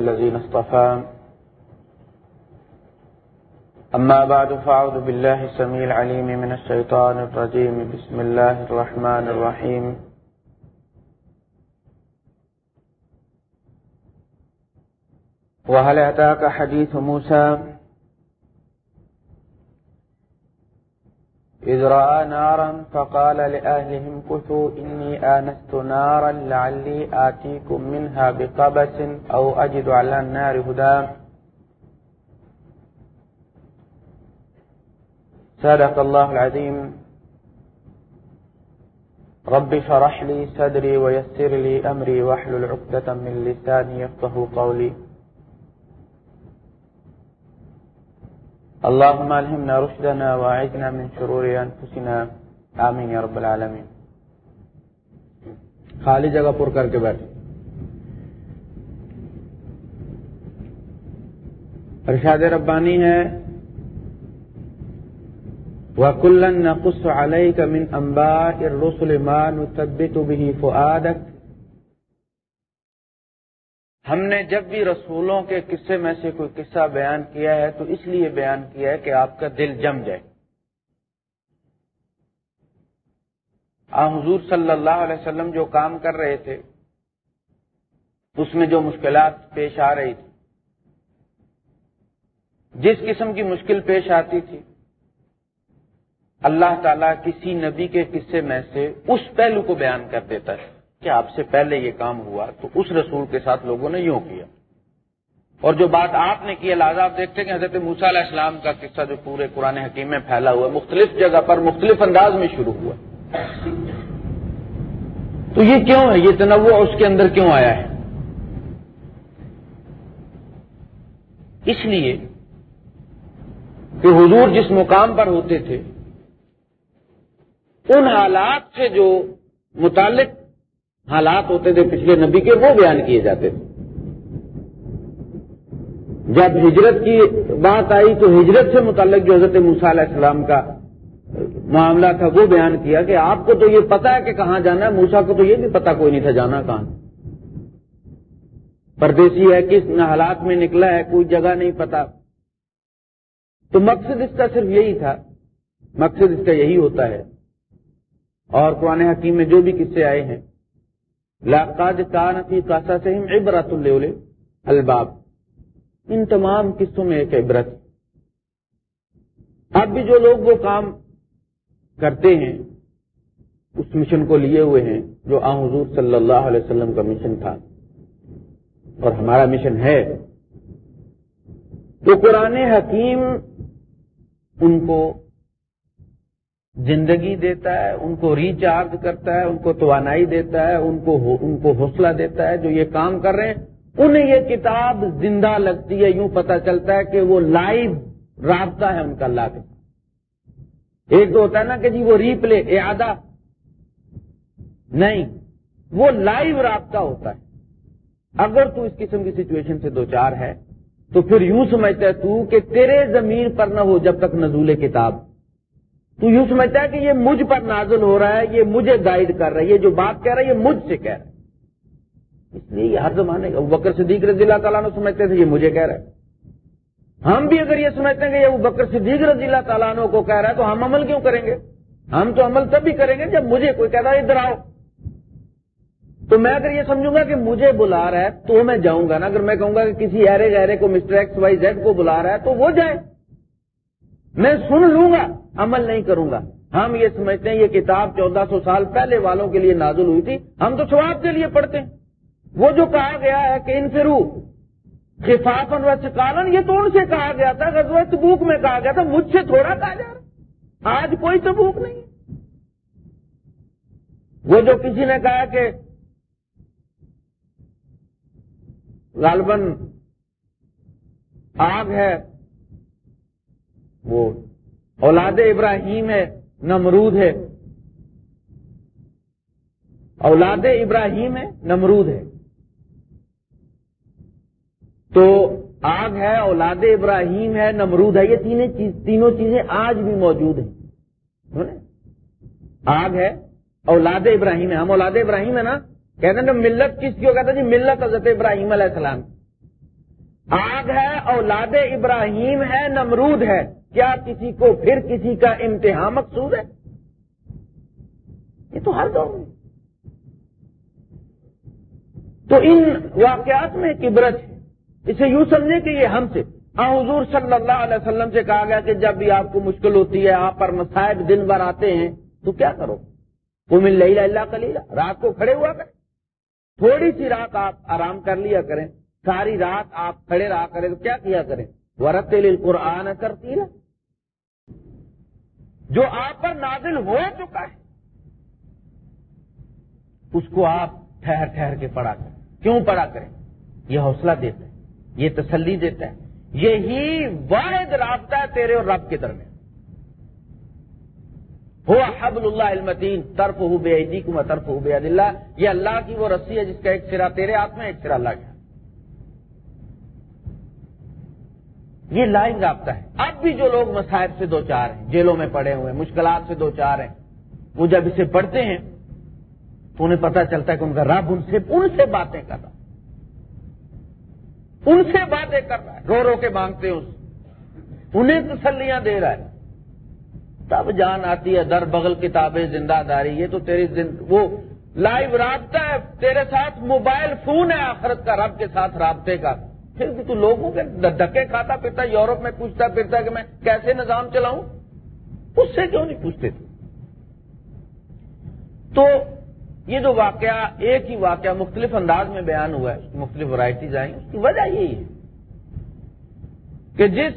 الذين اصطفى. أما بعد، فأعوذ بالله السميع العليم من الشيطان الرجيم. بسم الله الرحمن الرحيم. وهل أتاك حديث موسى؟ إذ رأى نارا فقال لأهلهم، كثوا، إني آنست نارا لعلي آتيكم منها بقبس أو أجد على النار هدى. صدق الله العظيم. رب شرح لي صدري ويسر لي أمري وحل العقدة من لساني يفضه قولي. اللهم الهمنا رشدنا واعذنا من شرور انفسنا آمین یا رب العالمین خالی جگہ پر کر کے بیٹھ۔ ارشاد ربانی ہے، وَكُلًّا نَقُصُ عَلَيْكَ مِنْ أَنْبَاءِ الرُّسُلِ مَا نُثَبِّتُ بِهِ فُؤَادَكَ ہم نے جب بھی رسولوں کے قصے میں سے کوئی قصہ بیان کیا ہے تو اس لیے بیان کیا ہے کہ آپ کا دل جم جائے۔ آ، حضور صلی اللہ علیہ وسلم جو کام کر رہے تھے، اس میں جو مشکلات پیش آ رہی تھی، جس قسم کی مشکل پیش آتی تھی، اللہ تعالیٰ کسی نبی کے قصے میں سے اس پہلو کو بیان کر دیتا ہے۔ کہ آپ سے پہلے یہ کام ہوا تو اس رسول کے ساتھ لوگوں نے یوں کیا۔ اور جو بات آپ نے کی لہٰذا آپ دیکھتے کہ حضرت موسا علیہ السلام کا قصہ جو پورے قرآن حکیم میں پھیلا ہوا ہے، مختلف جگہ پر مختلف انداز میں شروع ہوا۔ تو یہ کیوں ہے؟ یہ تنوع اس کے اندر کیوں آیا ہے؟ اس لیے کہ حضور جس مقام پر ہوتے تھے، ان حالات سے جو متعلق حالات ہوتے تھے پچھلے نبی کے، وہ بیان کیے جاتے تھے۔ جب ہجرت کی بات آئی تو ہجرت سے متعلق جو حضرت موسیٰ علیہ السلام کا معاملہ تھا، وہ بیان کیا کہ آپ کو تو یہ پتا ہے کہ کہاں جانا ہے موسا کو تو یہ بھی پتا کوئی نہیں تھا جانا کہاں۔ پردیسی ہے، کس حالات میں نکلا ہے، کوئی جگہ نہیں پتا۔ تو مقصد اس کا صرف یہی تھا۔ مقصد اس کا یہی ہوتا ہے۔ اور قرآن حکیم میں جو بھی قصے آئے ہیں لاقاد کان فی قاسا سے عبرت الباب۔ ان تمام قصوں میں ایک عبرت۔ اب بھی جو لوگ وہ کام کرتے ہیں، اس مشن کو لیے ہوئے ہیں جو آ حضور صلی اللہ علیہ وسلم کا مشن تھا۔ اور ہمارا مشن ہے۔ تو قرآن حکیم ان کو زندگی دیتا ہے، ان کو ریچارج کرتا ہے، ان کو توانائی دیتا ہے، ان کو ان کو حوصلہ دیتا ہے، جو یہ کام کر رہے ہیں، انہیں یہ کتاب زندہ لگتی ہے، یوں پتہ چلتا ہے کہ وہ لائیو رابطہ ہے ان کا اللہ کے۔ ایک تو ہوتا ہے نا کہ جی وہ ریپلے، اعادہ۔ نہیں، وہ لائیو رابطہ ہوتا ہے۔ اگر تو اس قسم کی سچویشن سے دو چار ہے، تو پھر یوں سمجھتا ہے تو کہ تیرے زمین پر نہ ہو جب تک نزول کتاب۔ تو یوں سمجھتا ہے کہ یہ مجھ پر نازل ہو رہا ہے، یہ مجھے گائیڈ کر رہا ہے، یہ جو بات کہہ رہا ہے، یہ مجھ سے کہہ رہا ہے۔ اس لیے یہ ہر زمانے کا بکر صدیق رضی اللہ تعالیٰ نے سمجھتے تھے، یہ مجھے کہہ رہا ہے۔ ہم بھی اگر یہ سمجھتے ہیں کہ یہ بکر صدیق رضی اللہ تعالیٰ کو کہہ رہا ہے، تو ہم عمل کیوں کریں گے؟ ہم تو عمل تب بھی کریں گے جب مجھے کوئی کہہ رہا ہے، ادھر آؤ۔ تو میں اگر یہ سمجھوں گا کہ مجھے بلا رہا ہے، تو میں جاؤں گا نا۔ اگر میں کہوں گا کہ کسی ایرے گہرے کو مسٹر ایکس وائی زیڈ کو بلا رہا ہے، تو وہ جائے میں سن لوں گا۔ عمل نہیں کروں گا۔ ہم یہ سمجھتے ہیں یہ کتاب چودہ سو سال پہلے والوں کے لیے نازل ہوئی تھی۔ ہم تو سواب کے لیے پڑھتے ہیں۔ وہ جو کہا گیا ہے کہ ان فرو خفافن و چکالن یہ تو ان سے کہا گیا تھا۔ غزوہ تبوک میں کہا گیا تھا، مجھ سے تھوڑا کہا جا رہا۔ آج کوئی تبوک نہیں وہ جو کسی نے کہا کہ غالباً آگ ہے، وہ اولاد ابراہیم ہے، نمرود ہے۔ اولاد ابراہیم ہے، نمرود ہے۔ تو آگ ہے، اولاد ابراہیم ہے، نمرود ہے، یہ تینوں چیزیں آج بھی موجود ہیں۔ آگ ہے، اولاد ابراہیم ہے۔ ہم اولاد ابراہیم ہے نا، کہتے ہیں ملت کس کی ہو؟ کہتا جی ملت حضرت ابراہیم علیہ السلام آگ ہے، اولاد ابراہیم ہے، نمرود ہے۔ کیا کسی کو پھر کسی کا امتحان مقصود ہے؟ یہ تو ہر دور میں۔ تو ان واقعات میں عبرت ہے۔ اسے یوں سمجھے کہ یہ ہم سے۔ حضور صلی اللہ علیہ وسلم سے کہا گیا کہ جب بھی آپ کو مشکل ہوتی ہے، آپ پر مسائب دن بھر آتے ہیں، تو کیا کرو؟ وہ مل اللہ کلیلہ رات کو کھڑے ہوا کریں۔ تھوڑی سی رات آپ آرام کر لیا کریں۔ ساری رات آپ کھڑے رہا کریں تو کیا کیا کریں؟ ورت قرآن کرتی ہے جو آپ پر نازل ہو چکا ہے، اس کو آپ ٹھہر ٹھہر کے پڑھا کریں۔ کیوں پڑھا کریں؟ یہ حوصلہ دیتا ہے، یہ تسلی دیتا ہے۔ یہی واحد رابطہ ہے تیرے اور رب کے درمیان۔ ہوا حبل اللہ المتین طرف ہو بے عیدی کو طرف ہو بے اللہ۔ یہ اللہ کی وہ رسی ہے جس کا ایک سرا تیرے ہاتھ میں، ایک سرا اللہ کا۔ یہ لائن رابطہ ہے۔ اب بھی جو لوگ مسائب سے دو چار ہیں، جیلوں میں پڑے ہوئے، مشکلات سے دو چار ہیں، وہ جب اسے پڑھتے ہیں، تو انہیں پتا چلتا ہے کہ ان کا رب ان سے ان سے باتیں کر رہا ان سے باتیں کر رہا ہے۔ رو رو کے مانگتے ہیں اس۔ انہیں تسلیاں دے رہا ہے۔ تب جان آتی ہے، در بغل کتابیں زندہ داری، یہ تو تیری زند... وہ لائیو رابطہ ہے۔ تیرے ساتھ موبائل فون ہے، آخرت کا رب کے ساتھ رابطے کا۔ پھر بھی تو لوگوں کے دھکے کھاتا پھرتا یورپ میں پوچھتا پھرتا کہ میں کیسے نظام چلاؤں؟ اس سے کیوں نہیں پوچھتے تھے تو یہ جو واقعہ، ایک ہی واقعہ مختلف انداز میں بیان ہوا ہے، مختلف ورائٹیز آئیں۔ اس کی وجہ یہی ہے کہ جس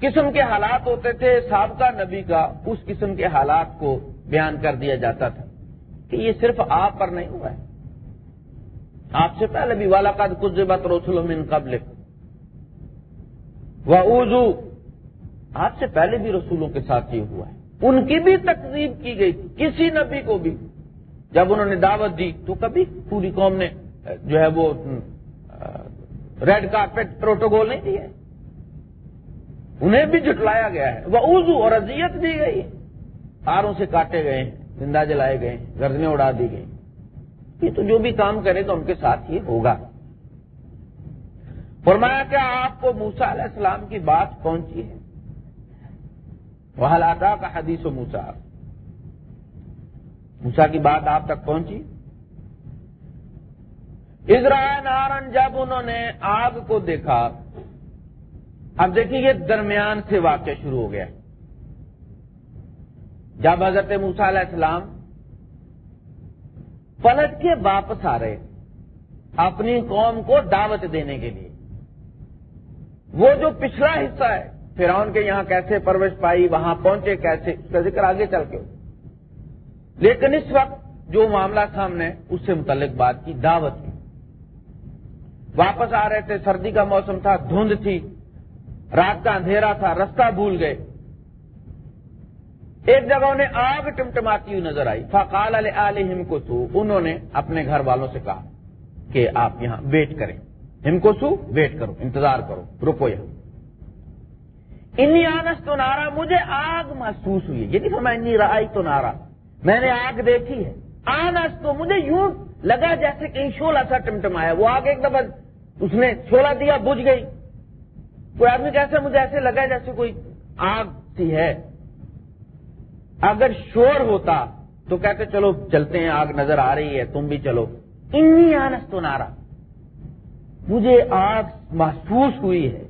قسم کے حالات ہوتے تھے سابقہ نبی کا، اس قسم کے حالات کو بیان کر دیا جاتا تھا کہ یہ صرف آپ پر نہیں ہوا ہے۔ آپ سے پہلے بھی والا کا کچھ بات رسول ان قبل وہ آپ سے پہلے بھی رسولوں کے ساتھ یہ ہوا ہے۔ ان کی بھی تقریب کی گئی کسی نبی کو بھی۔ جب انہوں نے دعوت دی تو کبھی پوری قوم نے، جو ہے وہ ریڈ کارپیٹ پروٹوکول نہیں دیا انہیں بھی جٹلایا گیا ہے۔ وہ اوزو اور اذیت دی گئی تاروں سے کاٹے گئے ہیں، زندہ جلائے گئے گردنے اڑا دی گئی یہ تو جو بھی کام کرے گا ان کے ساتھ ہی ہوگا۔ فرمایا کیا آپ کو موسا علیہ السلام کی بات پہنچی ہے۔ وہ لاتا کا حدیث و موسا موسا کی بات آپ تک پہنچی؟ اسرائیل نارن جب انہوں نے آگ کو دیکھا، اب دیکھیے یہ درمیان سے واقعہ شروع ہو گیا۔ جب حضرت موسا علیہ السلام پلٹ کے واپس آ رہے، اپنی قوم کو دعوت دینے کے لیے۔ وہ جو پچھلا حصہ ہے، فرعون کے یہاں کیسے پرورش پائی، وہاں پہنچے کیسے، اس کا ذکر آگے چل کے۔ لیکن اس وقت جو معاملہ سامنے، اس سے متعلق بات کی، دعوت کی۔ واپس آ رہے تھے، سردی کا موسم تھا، دھند تھی، رات کا اندھیرا تھا، رستہ بھول گئے۔ ایک جگہ انہیں آگ ٹمٹماتی ہوئی نظر آئی۔ فقال علیہم کو سو انہوں نے اپنے گھر والوں سے کہا کہ آپ یہاں ویٹ کریں۔ ہم کو سو، ویٹ کرو، انتظار کرو، رکو یہاں۔ انی آنس تو نارا مجھے آگ محسوس ہوئی یہ نہیں فرمایا انی رائی تو نارا میں نے آگ دیکھی ہے۔ آنس تو مجھے یوں لگا جیسے کہیں شولا سا ٹمٹمایا۔ وہ آگ ایک دفعہ اس نے چھوڑا دیا، بجھ گئی۔ کوئی آدمی کیسے مجھے ایسے لگا جیسے کوئی آگ سی ہے۔ اگر شور ہوتا تو کہتے، چلو، چلتے ہیں، آگ نظر آ رہی ہے، تم بھی چلو۔ انی آنس تو نارا مجھے آگ محسوس ہوئی ہے۔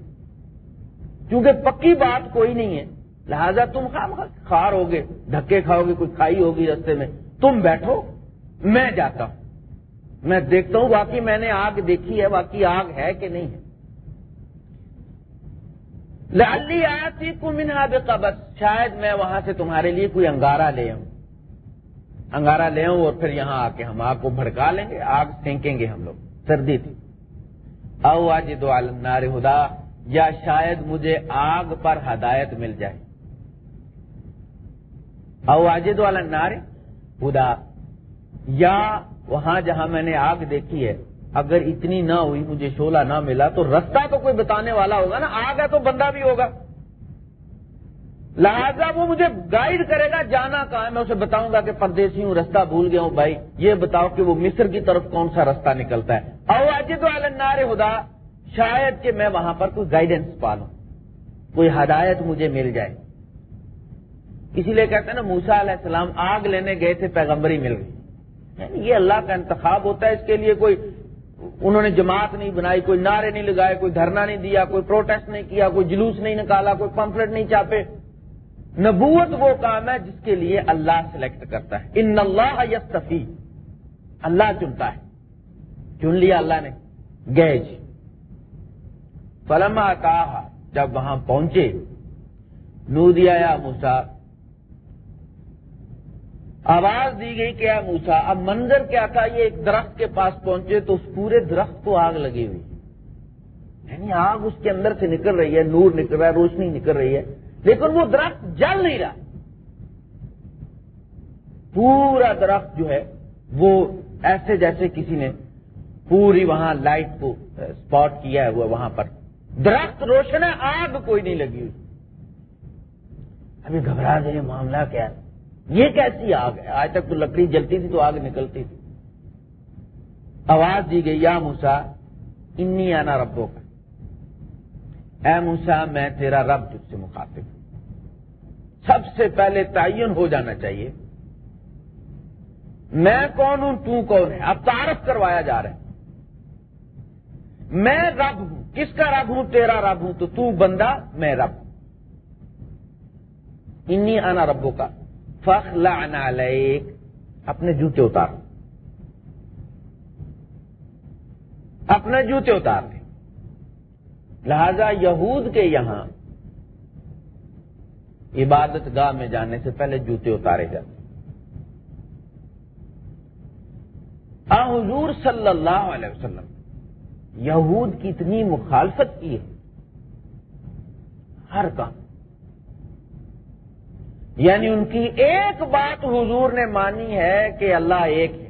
کیونکہ پکی بات کوئی نہیں ہے۔ لہذا تم خار ہوگے، دھکے کھاؤ گے، کوئی کھائی ہوگی رستے میں۔ تم بیٹھو، میں جاتا ہوں۔ میں دیکھتا ہوں واقعی میں نے آگ دیکھی ہے، واقعی آگ ہے کہ نہیں ہے۔ لالی آتی کو منہا بس شاید میں وہاں سے تمہارے لیے کوئی انگارا لے آؤں۔ انگارا لے آؤں اور پھر یہاں آ کے ہم آگ کو بھڑکا لیں گے، آگ پھینکیں گے ہم لوگ۔ سردی تھی۔ او آج دو نار ہدا یا شاید مجھے آگ پر ہدایت مل جائے۔ او واجد والا نار خدا یا وہاں جہاں میں نے آگ دیکھی ہے، اگر اتنی نہ ہوئی، مجھے شولہ نہ ملا، تو رستہ تو کوئی بتانے والا ہوگا نا، آگ ہے تو بندہ بھی ہوگا۔ لہذا وہ مجھے گائیڈ کرے گا، جانا کہاں ہے؟ میں اسے بتاؤں گا کہ پردیسی ہوں، رستہ بھول گیا ہوں، بھائی، یہ بتاؤ کہ وہ مصر کی طرف کون سا رستہ نکلتا ہے۔ او واجد والا خدا، شاید کہ میں وہاں پر کوئی گائیڈنس پالوں کوئی ہدایت مجھے مل جائے۔ اسی لیے کہتے ہیں نا موسا علیہ السلام آگ لینے گئے تھے، پیغمبری مل گئی۔ یعنی یہ اللہ کا انتخاب ہوتا ہے، اس کے لیے کوئی، انہوں نے جماعت نہیں بنائی، کوئی نعرے نہیں لگائے، کوئی دھرنا نہیں دیا، کوئی پروٹیسٹ نہیں کیا، کوئی جلوس نہیں نکالا، کوئی پمفلٹ نہیں چاپے نبوت وہ کام ہے جس کے لیے اللہ سلیکٹ کرتا ہے۔ ان اللہ یستفی اللہ چنتا ہے۔ چن لیا اللہ نے۔ گیج۔ فلما کہا جب وہاں پہنچے۔ نو دیا موسا آواز دی گئی کیا موسا اب منظر کیا تھا؟ یہ ایک درخت کے پاس پہنچے تو اس پورے درخت کو آگ لگی ہوئی۔ یعنی آگ اس کے اندر سے نکل رہی ہے، نور نکل رہا ہے، روشنی نکل رہی ہے۔ لیکن وہ درخت جل نہیں رہا۔ پورا درخت جو ہے، وہ ایسے جیسے کسی نے پوری وہاں لائٹ کو اسپاٹ کیا ہے وہ وہاں پر۔ درخت روشن ہے، آگ کوئی نہیں لگی ہوئی۔ ابھی گھبرا دے معاملہ کیا ہے؟ یہ کیسی آگ ہے؟ آج تک تو لکڑی جلتی تھی تو آگ نکلتی تھی۔ آواز دی گئی، یا موسا انی آنا ربوں کا اے موسا میں تیرا رب تجھ سے مخاطب ہوں۔ سب سے پہلے تعین ہو جانا چاہیے۔ میں کون ہوں؟ تو کون ہے؟ اب تعارف کروایا جا رہا ہے۔ میں رب ہوں۔ کس کا رب ہوں؟ تیرا رب ہوں۔ تو تو بندہ، میں رب ہوں۔ انی آنا ربوں کا اپنے جوتے اتار۔ اپنے جوتے اتار۔ لیں لہذا یہود کے یہاں عبادت گاہ میں جانے سے پہلے جوتے اتارے جاتے آ، حضور صلی اللہ علیہ وسلم، یہود کی اتنی مخالفت کی ہے۔ ہر کام۔ یعنی ان کی ایک بات حضور نے مانی ہے کہ اللہ ایک ہے۔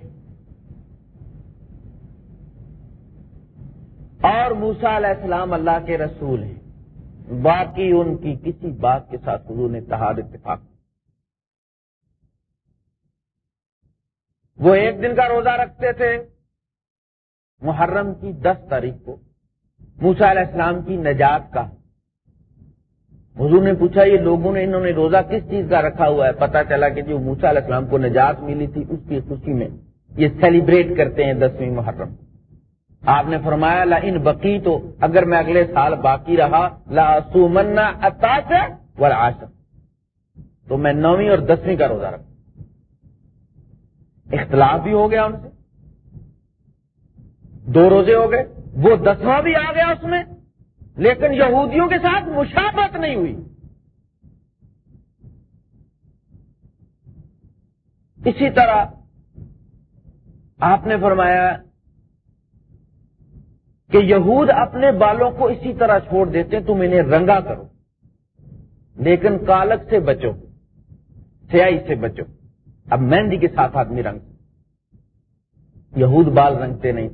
اور موسا علیہ السلام اللہ کے رسول ہیں۔ باقی ان کی کسی بات کے ساتھ حضور نے تحاد اتفاق۔ وہ ایک دن کا روزہ رکھتے تھے۔ محرم کی دس تاریخ کو موسا علیہ السلام کی نجات کا۔ حضور نے پوچھا، یہ لوگوں نے، انہوں نے روزہ کس چیز کا رکھا ہوا ہے؟ پتا چلا کہ جو موسا علیہ السلام کو نجات ملی تھی، اس کی خوشی میں یہ سیلیبریٹ کرتے ہیں دسویں محرم۔ آپ نے فرمایا، لا ان بقی تو اگر میں اگلے سال باقی رہا، لا سومنا اتاش و تو میں نویں اور دسویں کا روزہ رکھوں۔ اختلاف بھی ہو گیا ان سے۔ دو روزے ہو گئے، وہ دسواں بھی آ گیا اس میں۔ لیکن یہودیوں کے ساتھ مشابت نہیں ہوئی۔ اسی طرح آپ نے فرمایا کہ یہود اپنے بالوں کو اسی طرح چھوڑ دیتے ہیں، تم انہیں رنگا کرو۔ لیکن کالک سے بچو سیائی سے بچو۔ اب مہندی کے ساتھ آدمی رنگ۔ یہود بال رنگتے نہیں۔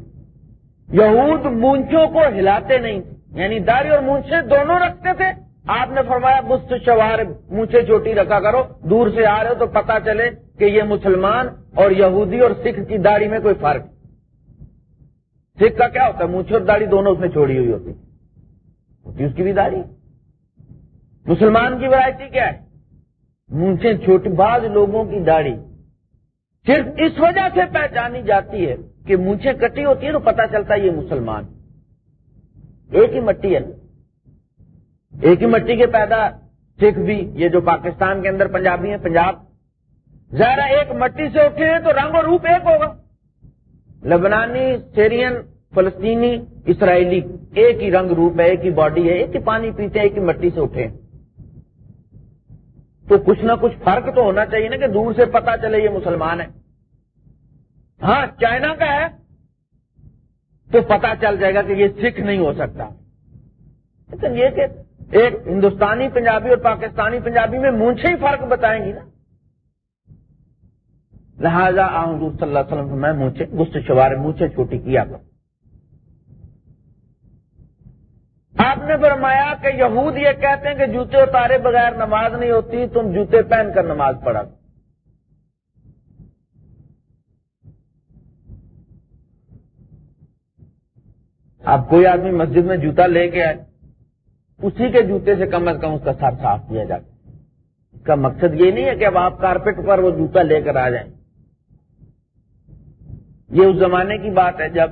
یہود مونچوں کو ہلاتے نہیں۔ یعنی داری اور مونچھے دونوں رکھتے تھے۔ آپ نے فرمایا، مست شوار مونچھے چوٹی رکھا کرو۔ دور سے آ رہے ہو تو پتا چلے کہ یہ مسلمان اور یہودی اور سکھ کی داڑھی میں کوئی فرق۔ سکھ کا کیا ہوتا ہے مونچھے اور داڑھی دونوں اس میں چھوڑی ہوئی ہوتی ہوتی اس کی بھی داڑھی مسلمان کی ورائٹی کیا ہے مونچھے چھوٹی بعض لوگوں کی داڑھی صرف اس وجہ سے پہچانی جاتی ہے کہ مونچھے کٹی ہوتی ہے تو پتا چلتا ہے یہ مسلمان ایک ہی مٹی ہے نا ایک ہی مٹی کے پیدا سکھ بھی یہ جو پاکستان کے اندر پنجابی ہیں پنجاب ذرا ایک مٹی سے اٹھے ہیں تو رنگ اور روپ ایک ہوگا لبنانی، سیرین، فلسطینی، اسرائیلی، ایک ہی رنگ روپ ہے، ایک ہی باڈی ہے، ایک ہی پانی پیتے ہیں، ایک ہی مٹی سے اٹھے تو کچھ نہ کچھ فرق تو ہونا چاہیے نا کہ دور سے پتا چلے یہ مسلمان ہے ہاں چائنا کا ہے، تو پتا چل جائے گا کہ یہ سکھ نہیں ہو سکتا۔ لیکن یہ کہ ایک ہندوستانی پنجابی اور پاکستانی پنجابی میں مونچھے ہی فرق بتائیں گی نا۔ لہذا حضور صلی اللہ علیہ وسلم میں مونچھے، گست شوار مونچھے چھوٹی کیا آپ نے فرمایا کہ یہود یہ کہتے ہیں کہ جوتے اتارے بغیر نماز نہیں ہوتی، تم جوتے پہن کر نماز پڑھا۔ اب کوئی آدمی مسجد میں جوتا لے کے آئے، اسی کے جوتے سے کم از کم اس کا سر صاف کیا جاتا اس کا مقصد یہ نہیں ہے کہ اب آپ کارپیٹ پر وہ جوتا لے کر آ جائیں۔ یہ اس زمانے کی بات ہے جب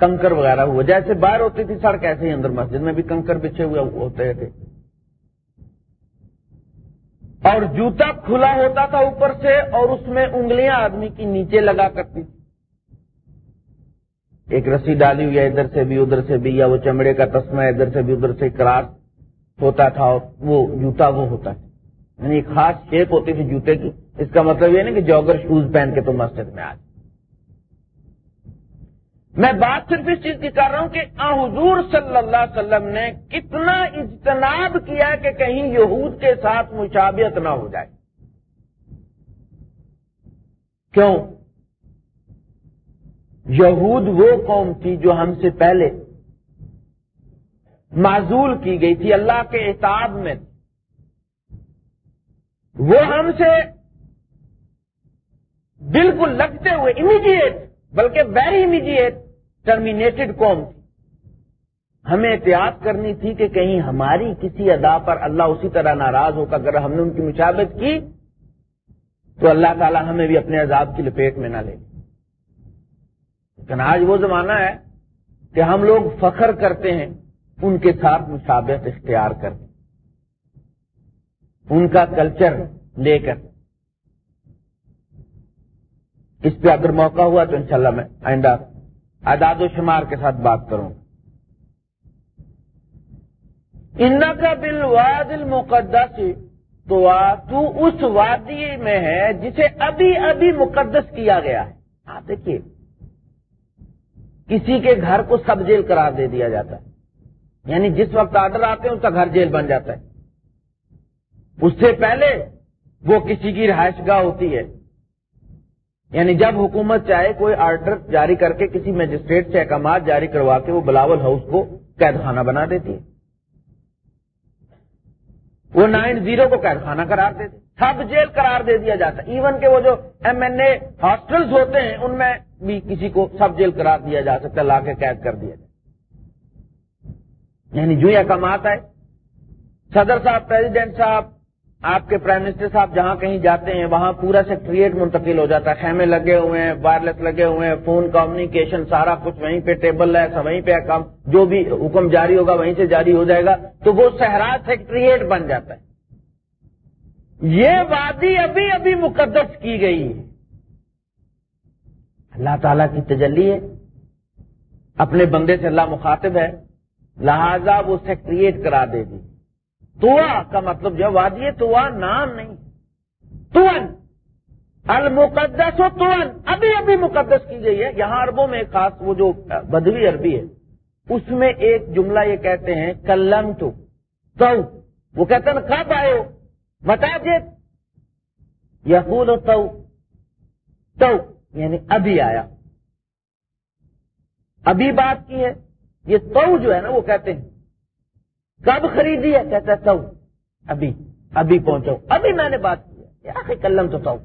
کنکر وغیرہ ہوا۔ جیسے باہر ہوتی تھی سڑک ایسے ہی اندر مسجد میں بھی کنکر بچھے ہوئے ہوتے تھے۔ اور جوتا کھلا ہوتا تھا اوپر سے اور اس میں انگلیاں آدمی کی نیچے لگا کرتی تھی۔ ایک رسی ڈالی ہوئی ہے ادھر سے بھی، ادھر سے بھی، یا وہ چمڑے کا تسمہ ادھر سے بھی، ادھر سے کراس ہوتا تھا اور وہ جوتا وہ ہوتا تھا۔ یعنی خاص شیپ ہوتی تھی جوتے کی۔ اس کا مطلب یہ نہیں کہ جوگر شوز پہن کے تو مسجد میں آ میں بات صرف اس چیز کی کر رہا ہوں کہ حضور صلی اللہ علیہ وسلم نے کتنا اجتناب کیا کہ کہیں یہود کے ساتھ مشابت نہ ہو جائے۔ کیوں؟ یہود وہ قوم تھی جو ہم سے پہلے معذول کی گئی تھی اللہ کے احتاب میں۔ وہ ہم سے بالکل لگتے ہوئے امیڈیٹ بلکہ ویری امیڈیٹ ٹرمینیٹڈ قوم تھی۔ ہمیں احتیاط کرنی تھی کہ کہیں ہماری کسی ادا پر اللہ اسی طرح ناراض ہو کر اگر ہم نے ان کی مشابت کی، تو اللہ تعالی ہمیں بھی اپنے عذاب کی لپیٹ میں نہ لے۔ لیکن آج وہ زمانہ ہے کہ ہم لوگ فخر کرتے ہیں، ان کے ساتھ مشابت اختیار کر ان کا کلچر لے کر۔ اس پہ اگر موقع ہوا تو انشاءاللہ میں آئندہ اعداد و شمار کے ساتھ بات کروں۔ ان کا بل وادل مقدس تو اس وادی میں ہے جسے ابھی ابھی مقدس کیا گیا ہے۔ آپ دیکھیے کسی کے گھر کو سب جیل قرار دے دیا جاتا ہے۔ یعنی جس وقت آرڈر آتے ہیں، اس کا گھر جیل بن جاتا ہے۔ اس سے پہلے وہ کسی کی رہائش گاہ ہوتی ہے۔ یعنی جب حکومت چاہے کوئی آرڈر جاری کر کے کسی مجسٹریٹ سے احکامات جاری کروا کے وہ بلاول ہاؤس کو قید خانہ بنا دیتی ہے۔ وہ نائن زیرو کو قید خانہ قرار دیتے سب جیل قرار دے دیا جاتا ہے۔ ایون کہ وہ جو ایم این اے ہاسٹلس ہوتے ہیں، ان میں بھی کسی کو سب جیل قرار دیا جا سکتا ہے، لا کے قید کر دیا جائے۔ یعنی جو احکامات آئے، صدر صاحب پریزیڈنٹ صاحب آپ کے پرائم منسٹر صاحب جہاں کہیں جاتے ہیں، وہاں پورا سیکٹریٹ منتقل ہو جاتا ہے۔ خیمے لگے ہوئے ہیں وائرلیس لگے ہوئے ہیں فون کمیونیکیشن سارا کچھ وہیں پہ ٹیبل ہے وہیں پہ کام، جو بھی حکم جاری ہوگا وہیں سے جاری ہو جائے گا۔ تو وہ صحرا سیکٹریٹ بن جاتا ہے۔ یہ وادی ابھی ابھی مقدس کی گئی۔ ہے اللہ تعالی کی تجلی ہے۔ اپنے بندے سے اللہ مخاطب ہے۔ لہذا وہ سیکٹریٹ کرا دے گی۔ تو کا مطلب جو وادی تو نام نہیں۔ تون۔ المقدس و تون۔ ابھی ابھی مقدس کی گئی ہے۔ یہاں عربوں میں خاص وہ جو بدوی عربی ہے، اس میں ایک جملہ یہ کہتے ہیں کلم تو وہ کہتے ہیں، کب آئے ہو؟ بتا دے۔ یقول تو۔ یعنی ابھی آیا۔ ابھی بات کی ہے۔ یہ تو جو ہے نا، وہ کہتے ہیں۔ کب خریدی ہے؟ کہتا تو۔ ابھی ابھی پہنچا ابھی میں نے بات کی ہے۔ کلم تو تو۔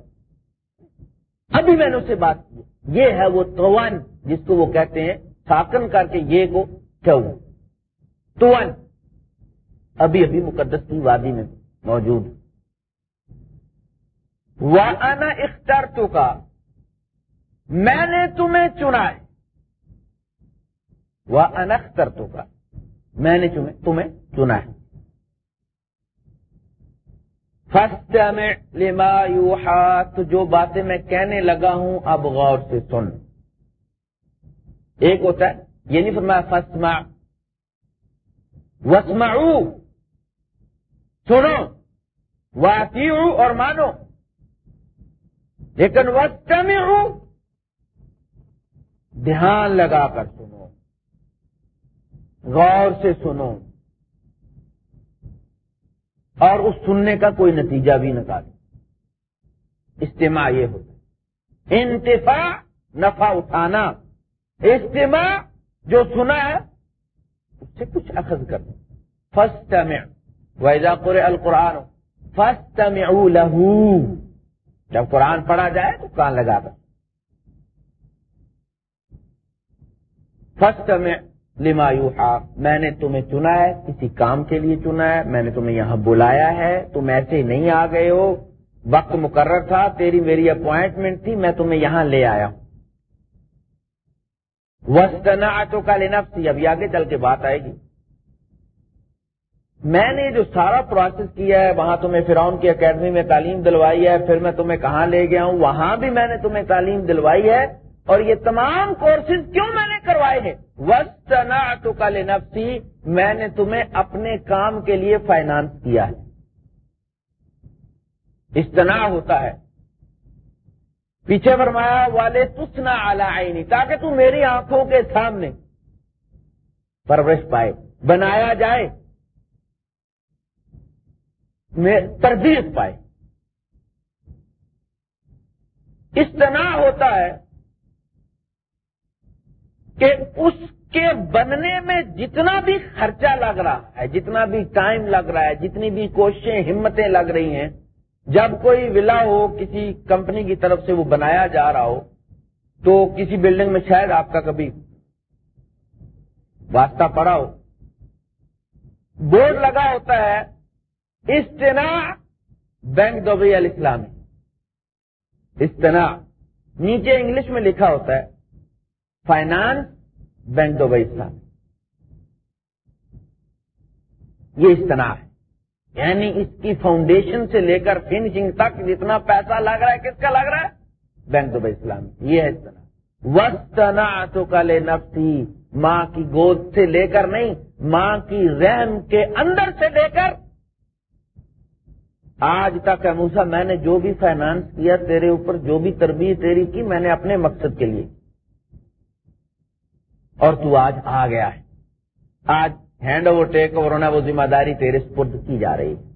ابھی میں نے اسے بات کی یہ ہے وہ توان، جس کو وہ کہتے ہیں، ساکن کر کے یہ کو توان۔ ابھی ابھی مقدس کی وادی میں موجود۔ وہ آنا اختر تو کا میں نے تمہیں چنا ہے۔ وہ انختر تو کا میں نے تمہیں چنا ہے۔ فسٹ میں لما یو ہاتھ جو باتیں میں کہنے لگا ہوں، اب غور سے سن۔ ایک ہوتا ہے، یہ نہیں فرمایا فسما وسما سنو۔ واقعی اور مانو۔ لیکن وسط میں ہوں دھیان لگا کر سنو۔ غور سے سنو۔ اور اس سننے کا کوئی نتیجہ بھی نکالو۔ اجتماع یہ ہوتا انتفا نفع اٹھانا۔ اجتماع جو سنا ہے، اس سے کچھ اخذ کر دو۔ فسٹ میں ویزا پورے القرآن فسٹ میں جب قرآن پڑھا جائے تو کان لگا کر فسٹ میں لما یوحا، میں نے تمہیں چنا ہے، کسی کام کے لیے چنا ہے، میں نے تمہیں یہاں بلایا ہے، تم ایسے نہیں آ گئے ہو۔ وقت مقرر تھا، تیری میری اپوائنٹمنٹ تھی، میں تمہیں یہاں لے آیا ہوں۔ وسطنا تو کا لینا ابھی آگے چل کے بات آئے گی۔ میں نے جو سارا پروسیس کیا ہے، وہاں تمہیں فراؤن کی اکیڈمی میں تعلیم دلوائی ہے، پھر میں تمہیں کہاں لے گیا ہوں؟ وہاں بھی میں نے تمہیں تعلیم دلوائی ہے۔ اور یہ تمام کورسز کیوں میں نے کروائے ہیں؟ وسطنا تو کا میں نے تمہیں اپنے کام کے لیے فائنانس کیا ہے۔ استنا ہوتا ہے۔ پیچھے فرمایا والے تسنا آئی تاکہ تو میری آنکھوں کے سامنے پرورش پائے، بنایا جائے تربیت پائے۔ استنا ہوتا ہے۔ کہ اس کے بننے میں جتنا بھی خرچہ لگ رہا ہے، جتنا بھی ٹائم لگ رہا ہے، جتنی بھی کوششیں، ہمتیں لگ رہی ہیں، جب کوئی ولا ہو، کسی کمپنی کی طرف سے وہ بنایا جا رہا ہو، تو کسی بلڈنگ میں شاید آپ کا کبھی واسطہ پڑا ہو۔ بورڈ لگا ہوتا ہے استنا بینک دبئی الاسلامی۔ استنا نیچے انگلش میں لکھا ہوتا ہے فائنانس بینک دبئی اسلامی یہ استنا ہے۔ یعنی اس کی فاؤنڈیشن سے لے کر فنشنگ تک جتنا پیسہ لگ رہا ہے، کس کا لگ رہا ہے؟ بینک دبئی اسلام یہ ہے استنا وسطنا تو کل نفسی ماں کی گود سے لے کر نہیں، ماں کی رحم کے اندر سے لے کر۔ آج تک موسا میں نے جو بھی فائنانس کیا، تیرے اوپر جو بھی تربیت تیری کی، میں نے اپنے مقصد کے لیے۔ اور تو آج آ گیا ہے۔ آج ہینڈ اوور ٹیک اوور ہونا وہ ذمہ داری تیرے سپرد کی جا رہی۔ ہے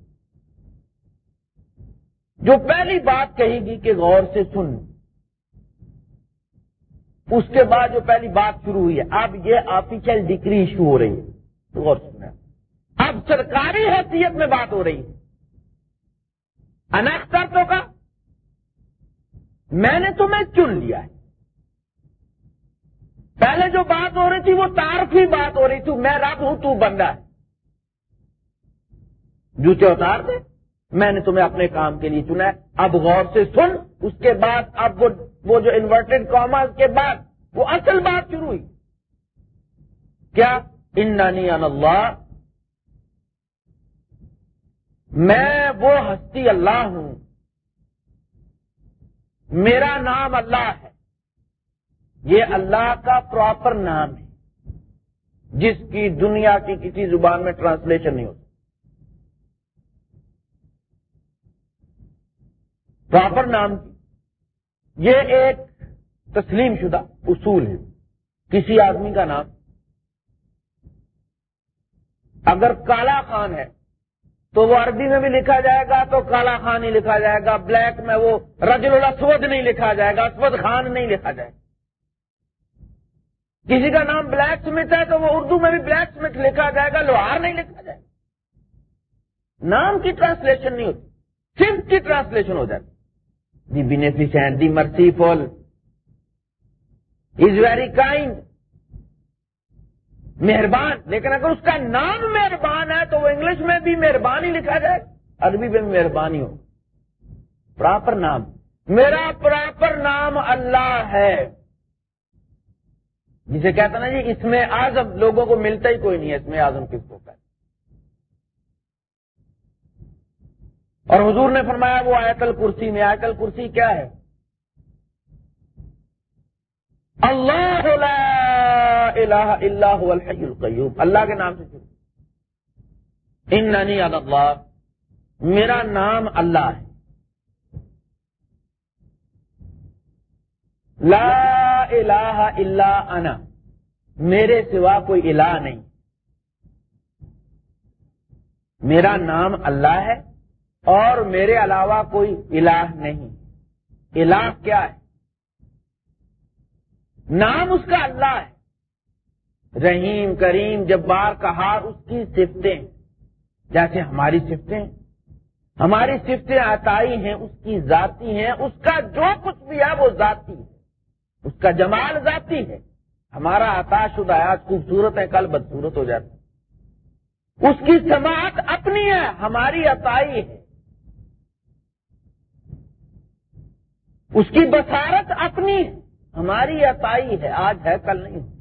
جو پہلی بات کہی گی کہ غور سے سن۔ اس کے بعد جو پہلی بات شروع ہوئی ہے۔ اب یہ آفیشل ڈگری ایشو ہو رہی ہے۔ غور سنیں۔ اب سرکاری حیثیت میں بات ہو رہی ہے۔ انکترتوں کا۔ میں نے تمہیں چن لیا ہے۔ پہلے جو بات ہو رہی تھی وہ تارفی بات ہو رہی تھی، میں رب ہوں، تو بندہ ہے۔ جوتے اتار دے، میں نے تمہیں اپنے کام کے لیے چنا ہے۔ اب غور سے سن، اس کے بعد اب وہ جو انورٹڈ کامرس کے بعد وہ اصل بات شروع ہوئی۔ کیا؟ انانی اللہ میں وہ ہستی اللہ ہوں۔ میرا نام اللہ ہے۔ یہ اللہ کا پراپر نام ہے۔ جس کی دنیا کی کسی زبان میں ٹرانسلیشن نہیں ہوتی۔ پراپر نام کی۔ یہ ایک تسلیم شدہ اصول ہے۔ کسی آدمی کا نام۔ اگر کالا خان ہے، تو وہ عربی میں بھی لکھا جائے گا، تو کالا خان ہی لکھا جائے گا۔ بلیک میں وہ رجل الاسود نہیں لکھا جائے گا، اسود خان نہیں لکھا جائے گا۔ کسی کا نام بلیک سمتھ ہے تو وہ اردو میں بھی بلیک سمتھ لکھا جائے گا، لوہار نہیں لکھا جائے گا۔ نام کی ٹرانسلیشن نہیں ہوتی، صرف کی ٹرانسلیشن ہو جاتی۔ دی بینیفیشنٹ دی مرسی مرسیفل۔ از ویری کائنڈ مہربان۔ لیکن اگر اس کا نام مہربان ہے تو وہ انگلش میں بھی مہربان ہی لکھا جائے عربی میں بھی مہربانی ہو۔ پراپر نام۔ میرا پراپر نام اللہ ہے۔ جسے کہتا نا جی اس میں آزم لوگوں کو ملتا ہی کوئی نہیں ہے، اس میں آزم کس کو کہتا اور حضور نے فرمایا وہ آیتل کرسی میں آیتل کرسی کیا ہے؟ اللہ لا الہ الا هو الحی القیوم۔ اللہ کے نام سے شروع۔ اننی اللہ۔ میرا نام اللہ ہے۔ لا الہ الا انا، میرے سوا کوئی الہ نہیں۔ میرا نام اللہ ہے اور میرے علاوہ کوئی الہ نہیں۔ الہ کیا ہے؟ نام اس کا اللہ ہے۔ رحیم، کریم، جبار کہار اس کی صفتیں۔ جیسے ہماری صفتیں۔ ہماری صفتیں عطائی ہیں، اس کی ذاتی ہیں، اس کا جو کچھ بھی ہے وہ ذاتی ہے۔ اس کا جمال ذاتی ہے۔ ہمارا عطا شدہ آج خوبصورت ہے کل بدصورت ہو جاتا اس کی سماعت اپنی ہے، ہماری عطائی ہے۔ اس کی بسارت اپنی ہے، ہماری عطائی ہے، آج ہے، کل نہیں۔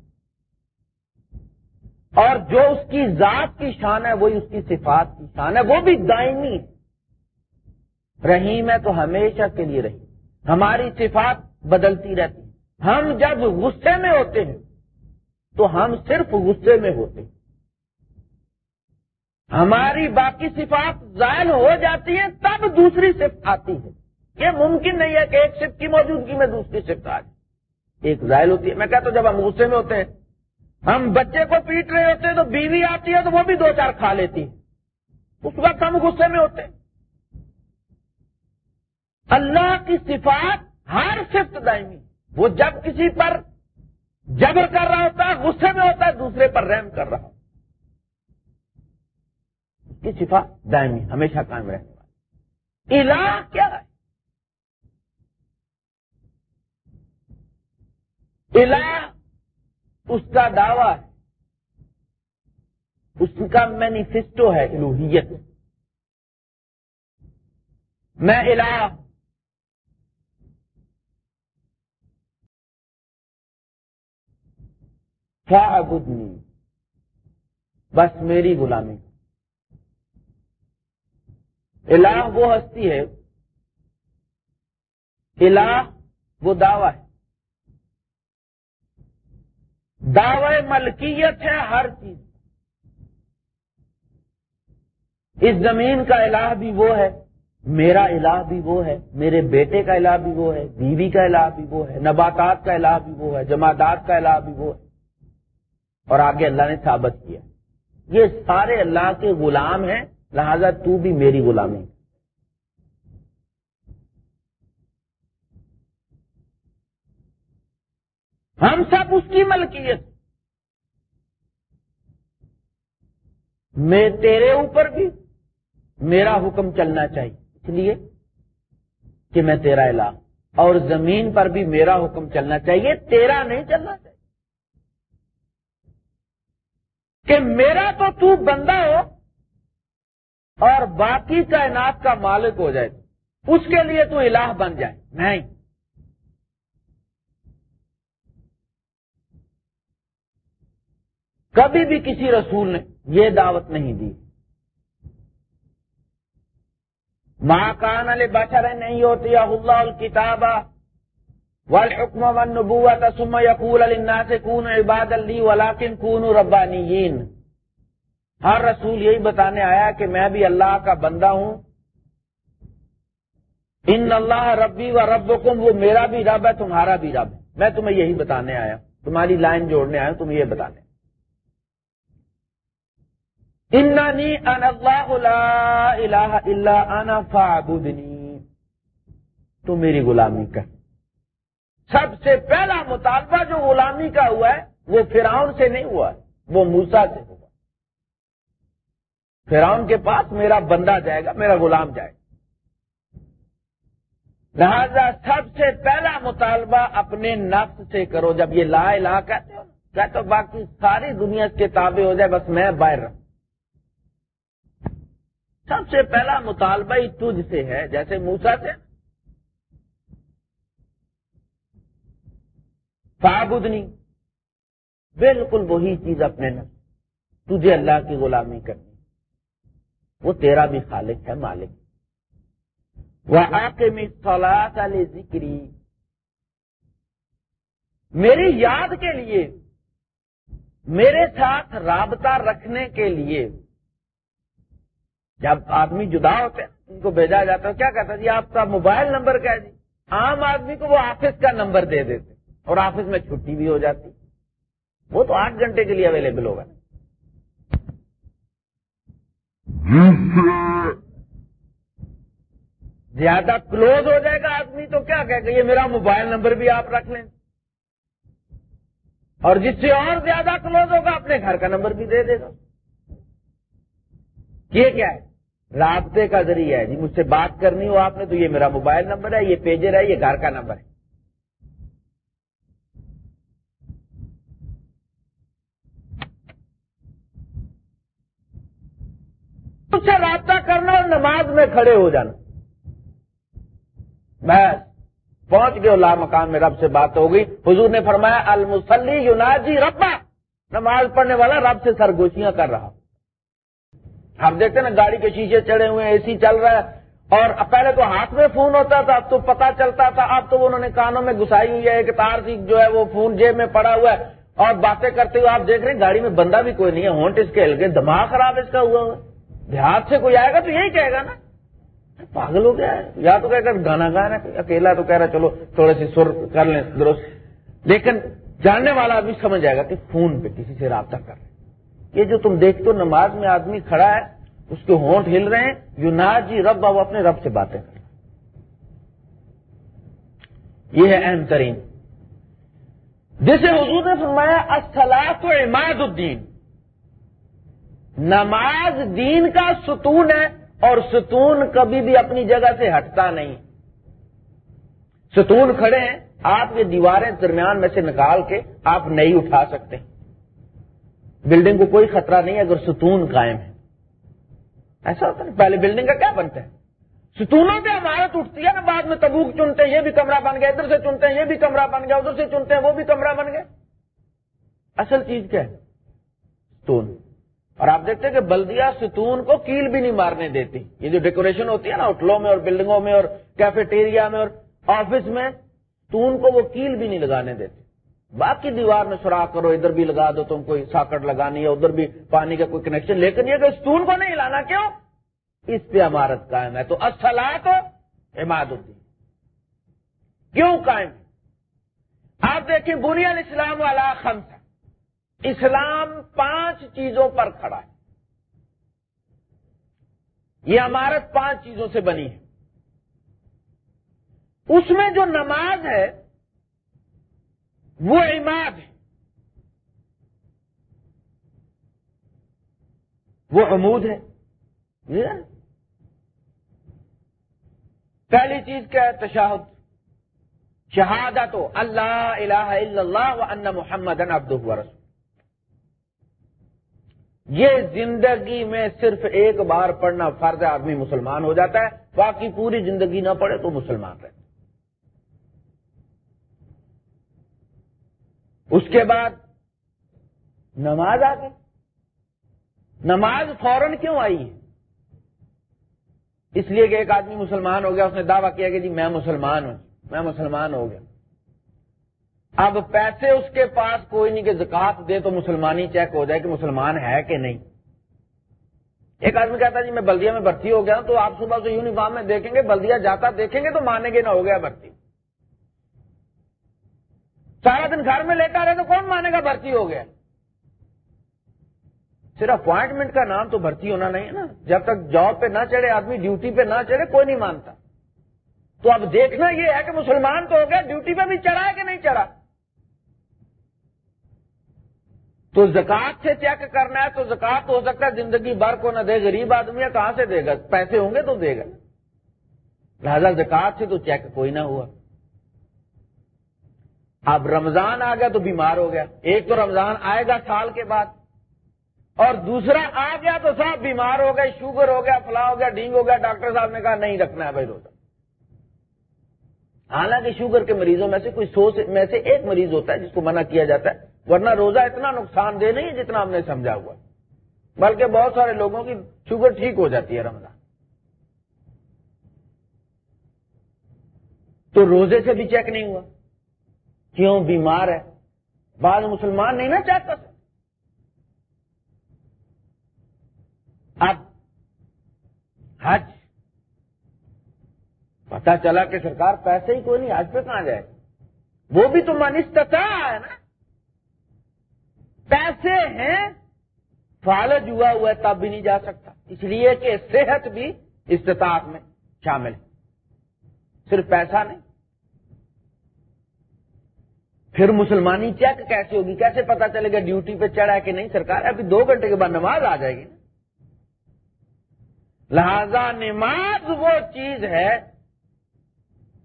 اور جو اس کی ذات کی شان ہے، وہی اس کی صفات کی شان ہے، وہ بھی دائمی ہے۔ رحیم ہے تو ہمیشہ کے لیے رہی۔ ہماری صفات بدلتی رہتی۔ ہم جب غصے میں ہوتے ہیں، تو ہم صرف غصے میں ہوتے ہیں۔ ہماری باقی صفات ظاہر ہو جاتی ہیں، تب دوسری صفت آتی ہے۔ یہ ممکن نہیں ہے کہ ایک صفت کی موجودگی میں دوسری صفت آ جائے۔ ایک ظاہر ہوتی ہے۔ میں کہتا ہوں، جب ہم غصے میں ہوتے ہیں، ہم بچے کو پیٹ رہے ہوتے ہیں، تو بیوی آتی ہے تو وہ بھی دو چار کھا لیتی ہے۔ اس وقت ہم غصے میں ہوتے ہیں۔ اللہ کی صفات ہر صفت دائمی وہ جب کسی پر جبر کر رہا ہوتا ہے، غصے میں ہوتا ہے، دوسرے پر رحم کر رہا اس کی صفات؟ دائمی، ہمیشہ قائم رہنے والی۔ الہ کیا ہے؟ الہ اس کا دعوی ہے۔ اس کا مینیفیسٹو ہے الوحیت میں الہ کیا بس میری غلامی۔ الہ وہ ہستی ہے۔ الہ وہ دعوی ہے۔ دعوی ملکیت ہے ہر چیز۔ اس زمین کا الہ بھی وہ ہے، میرا الہ بھی وہ ہے، میرے بیٹے کا الہ بھی وہ ہے، بیوی کا الہ بھی وہ ہے، نباتات کا الہ بھی وہ ہے جماعت کا الہ بھی وہ ہے۔ اور آگے اللہ نے ثابت کیا۔ یہ سارے اللہ کے غلام ہیں، لہذا تو بھی میری غلامی۔ ہم سب اس کی ملکیت۔ میں تیرے اوپر بھی میرا حکم چلنا چاہیے۔ اس لیے کہ میں تیرا الہ اور زمین پر بھی میرا حکم چلنا چاہیے، تیرا نہیں چلنا چاہیے۔ کہ میرا تو تو بندہ ہو اور باقی کائنات کا مالک ہو جائے اس کے لیے تو الہ بن جائے۔ نہیں۔ کبھی بھی کسی رسول نے یہ دعوت نہیں دی۔ ماں کان علی بشر نہیں ہوتی اللہ الکتاب والحکم والنبوت ثم يقول للناس كونوا عباد لي ولكن كونوا ربانيين. ہر رسول یہی بتانے آیا کہ میں بھی اللہ کا بندہ ہوں۔ ان اللہ ربی و ربکم، وہ میرا بھی رب ہے، تمہارا بھی رب۔ ہے میں تمہیں یہی بتانے آیا تمہاری لائن جوڑنے آیا تمہیں یہ بتانے۔ اننی ان اللہ لا الہ الا انا فاعبدنی۔ تو میری غلامی کر۔ سب سے پہلا مطالبہ جو غلامی کا ہوا ہے، وہ فراؤن سے نہیں ہوا وہ موسا سے ہوا فراؤن کے پاس میرا بندہ جائے گا، میرا غلام جائے گا۔ لہذا سب سے پہلا مطالبہ اپنے نفس سے کرو۔ جب یہ لا الہ کہتے ہو کہتے ہو باقی ساری دنیا کے تابع ہو جائے، بس میں باہر رہوں۔ سب سے پہلا مطالبہ ہی تجھ سے ہے، جیسے موسا سے۔ فابدنی بالکل وہی چیز اپنے نفس، تجھے اللہ کی غلامی کرنی۔ وہ تیرا بھی خالق ہے، مالک۔ وہ آ کے ذکری میری یاد کے لیے، میرے ساتھ رابطہ رکھنے کے لیے، جب آدمی جدا ہوتے ہیں ان کو بھیجا جاتا ہے، کیا کہتا جی آپ کا موبائل نمبر کیا جی عام آدمی کو وہ آفس کا نمبر دے دیتے اور آفس میں چھٹی بھی ہو جاتی۔ وہ تو آٹھ گھنٹے کے لیے اویلیبل ہوگا زیادہ کلوز ہو جائے گا آدمی تو کیا کہ یہ میرا موبائل نمبر بھی آپ رکھ لیں۔ اور جس سے اور زیادہ کلوز ہوگا، اپنے گھر کا نمبر بھی دے دے گا۔ یہ کیا ہے؟ رابطے کا ذریعہ ہے۔ جی مجھ سے بات کرنی ہو آپ نے تو یہ میرا موبائل نمبر ہے، یہ پیجر ہے، یہ گھر کا نمبر ہے۔ اس سے رابطہ کرنا اور نماز میں کھڑے ہو جانا۔ بس، پہنچ گئے اللہ مکان میں رب سے بات ہو گئی۔ حضور نے فرمایا المسلی یوناجی ربا۔ نماز پڑھنے والا رب سے سرگوشیاں کر رہا۔ ہم دیکھتے نا، گاڑی کے شیشے چڑھے ہوئے اے سی چل رہا ہے۔ اور پہلے تو ہاتھ میں فون ہوتا تھا، اب تو پتا چلتا تھا۔ اب تو انہوں نے کانوں میں گھسائی ہوئی ہے، ایک تار سی جو ہے وہ فون جیب میں پڑا ہوا ہے۔ اور باتیں کرتے ہوئے آپ دیکھ رہے ہیں، گاڑی میں بندہ بھی کوئی نہیں ہے، ہونٹ اس کے ہل گئے دماغ خراب اس کا ہوا ہوا دیہات سے کوئی آئے گا تو یہی کہے گا نا۔ پاگل ہو گیا ہے۔ یا تو کہہ کر گانا گا رہا اکیلا تو کہہ رہا چلو تھوڑے سی سر کر لیں، درست۔ لیکن جاننے والا آدمی سمجھ جائے گا کہ فون پہ کسی سے رابطہ کر رہے یہ جو تم دیکھتے ہو، نماز میں آدمی کھڑا ہے، اس کے ہونٹ ہل رہے ہیں، یو جی رب، وہ اپنے رب سے باتیں کر یہ ہے اہم ترین۔ جسے حضور نے فرمایا اصلاح تو عماد الدین۔ نماز دین کا ستون ہے اور ستون کبھی بھی اپنی جگہ سے ہٹتا نہیں۔ ستون کھڑے ہیں، آپ یہ دیواریں درمیان میں سے نکال کے آپ نہیں اٹھا سکتے۔ بلڈنگ کو کوئی خطرہ نہیں اگر ستون قائم ہے۔ ایسا ہوتا ہے پہلے بلڈنگ کا کیا بنتا ہے؟ ستونوں سے عمارت اٹھتی ہے نا، بعد میں تبوک چنتے ہیں، یہ بھی کمرہ بن گیا، ادھر سے چنتے ہیں، یہ بھی کمرہ بن گیا، ادھر سے چنتے ہیں، وہ بھی کمرہ بن گیا۔ اصل چیز کیا ہے؟ ستون۔ اور آپ دیکھتے ہیں کہ بلدیا ستون کو کیل بھی نہیں مارنے دیتی۔ یہ جو ڈیکوریشن ہوتی ہے نا ہوٹلوں میں اور بلڈنگوں میں اور کیفیٹیریا میں اور آفس میں، ستون کو وہ کیل بھی نہیں لگانے دیتی۔ باقی دیوار میں سوراخ کرو، ادھر بھی لگا دو، تم کوئی ساکٹ لگانی ہے، ادھر بھی پانی کا کوئی کنیکشن لیکن یہ کہ ستون کو نہیں لانا کیوں؟ اس پہ عمارت قائم ہے۔ تو اصلاح تو عماد الدین کیوں قائم؟ آپ دیکھیں بنیا اسلام والا خمس اسلام پانچ چیزوں پر کھڑا ہے۔ یہ عمارت پانچ چیزوں سے بنی ہے۔ اس میں جو نماز ہے، وہ عماد ہے۔ وہ عمود ہے۔ پہلی چیز کیا ہے؟ تشاہد۔ شہادت اللہ الہ الا اللہ و ان محمد رسول یہ زندگی میں صرف ایک بار پڑھنا فرض آدمی مسلمان ہو جاتا ہے، باقی پوری زندگی نہ پڑھے تو مسلمان رہے۔ اس کے بعد نماز آ گئی۔ نماز فوراً کیوں آئی؟ ہے اس لیے کہ ایک آدمی مسلمان ہو گیا، اس نے دعویٰ کیا کہ جی میں مسلمان ہوں، میں مسلمان ہو گیا۔ اب پیسے اس کے پاس کوئی نہیں کہ زکات دے تو مسلمانی چیک ہو جائے کہ مسلمان ہے کہ نہیں۔ ایک آدمی کہتا جی میں بلدیا میں بھرتی ہو گیا تو آپ صبح سے یونیفارم میں دیکھیں گے بلدیا جاتا دیکھیں گے تو مانیں گے نہ ہو گیا بھرتی۔ سارا دن گھر میں لیتا رہے تو کون مانے گا بھرتی ہو گیا؟ صرف اپوائنٹمنٹ کا نام تو بھرتی ہونا نہیں ہے نا۔ جب تک جاب پہ نہ چڑھے، آدمی ڈیوٹی پہ نہ چڑھے، کوئی نہیں مانتا۔ تو اب دیکھنا یہ ہے کہ مسلمان تو ہو گیا ڈیوٹی پہ بھی چڑھا ہے کہ نہیں چڑھا؟ تو زکات سے چیک کرنا ہے تو زکات ہو سکتا ہے، زندگی بھر کو نہ دے، غریب آدمی ہے، کہاں سے دے گا؟ پیسے ہوں گے تو دے گا۔ لہذا زکات سے تو چیک کوئی نہ ہوا۔ اب رمضان آ گیا تو بیمار ہو گیا۔ ایک تو رمضان آئے گا سال کے بعد، اور دوسرا آ گیا تو صاحب بیمار ہو گئے، شوگر ہو گیا، فلاں ہو گیا، ڈینگ ہو گیا، ڈاکٹر صاحب نے کہا نہیں رکھنا ہے بھائی روزہ۔ حالانکہ شوگر کے مریضوں میں سے کوئی سو میں سے ایک مریض ہوتا ہے جس کو منع کیا جاتا ہے۔ ورنہ روزہ اتنا نقصان دہ نہیں ہے جتنا ہم نے سمجھا ہوا بلکہ بہت سارے لوگوں کی شوگر ٹھیک ہو جاتی ہے رمضان۔ تو روزے سے بھی چیک نہیں ہوا۔ کیوں؟ بیمار ہے۔ بعض مسلمان نہیں نا چیک کر سکتے اب حج۔ پتا چلا کہ سرکار پیسے ہی کوئی نہیں، حج پہ کہاں جائے؟ وہ بھی تو منستتا ہے نا۔ پیسے ہیں، فالج ہوا ہوا ہے، تب بھی نہیں جا سکتا۔ اس لیے کہ صحت بھی استطاعت میں شامل ہے۔ صرف پیسہ نہیں۔ پھر مسلمانی چیک کیسے ہوگی؟ کیسے پتا چلے گا ڈیوٹی پہ چڑھا ہے کہ نہیں؟ سرکار ابھی دو گھنٹے کے بعد نماز آ جائے گی۔ نا لہذا نماز وہ چیز ہے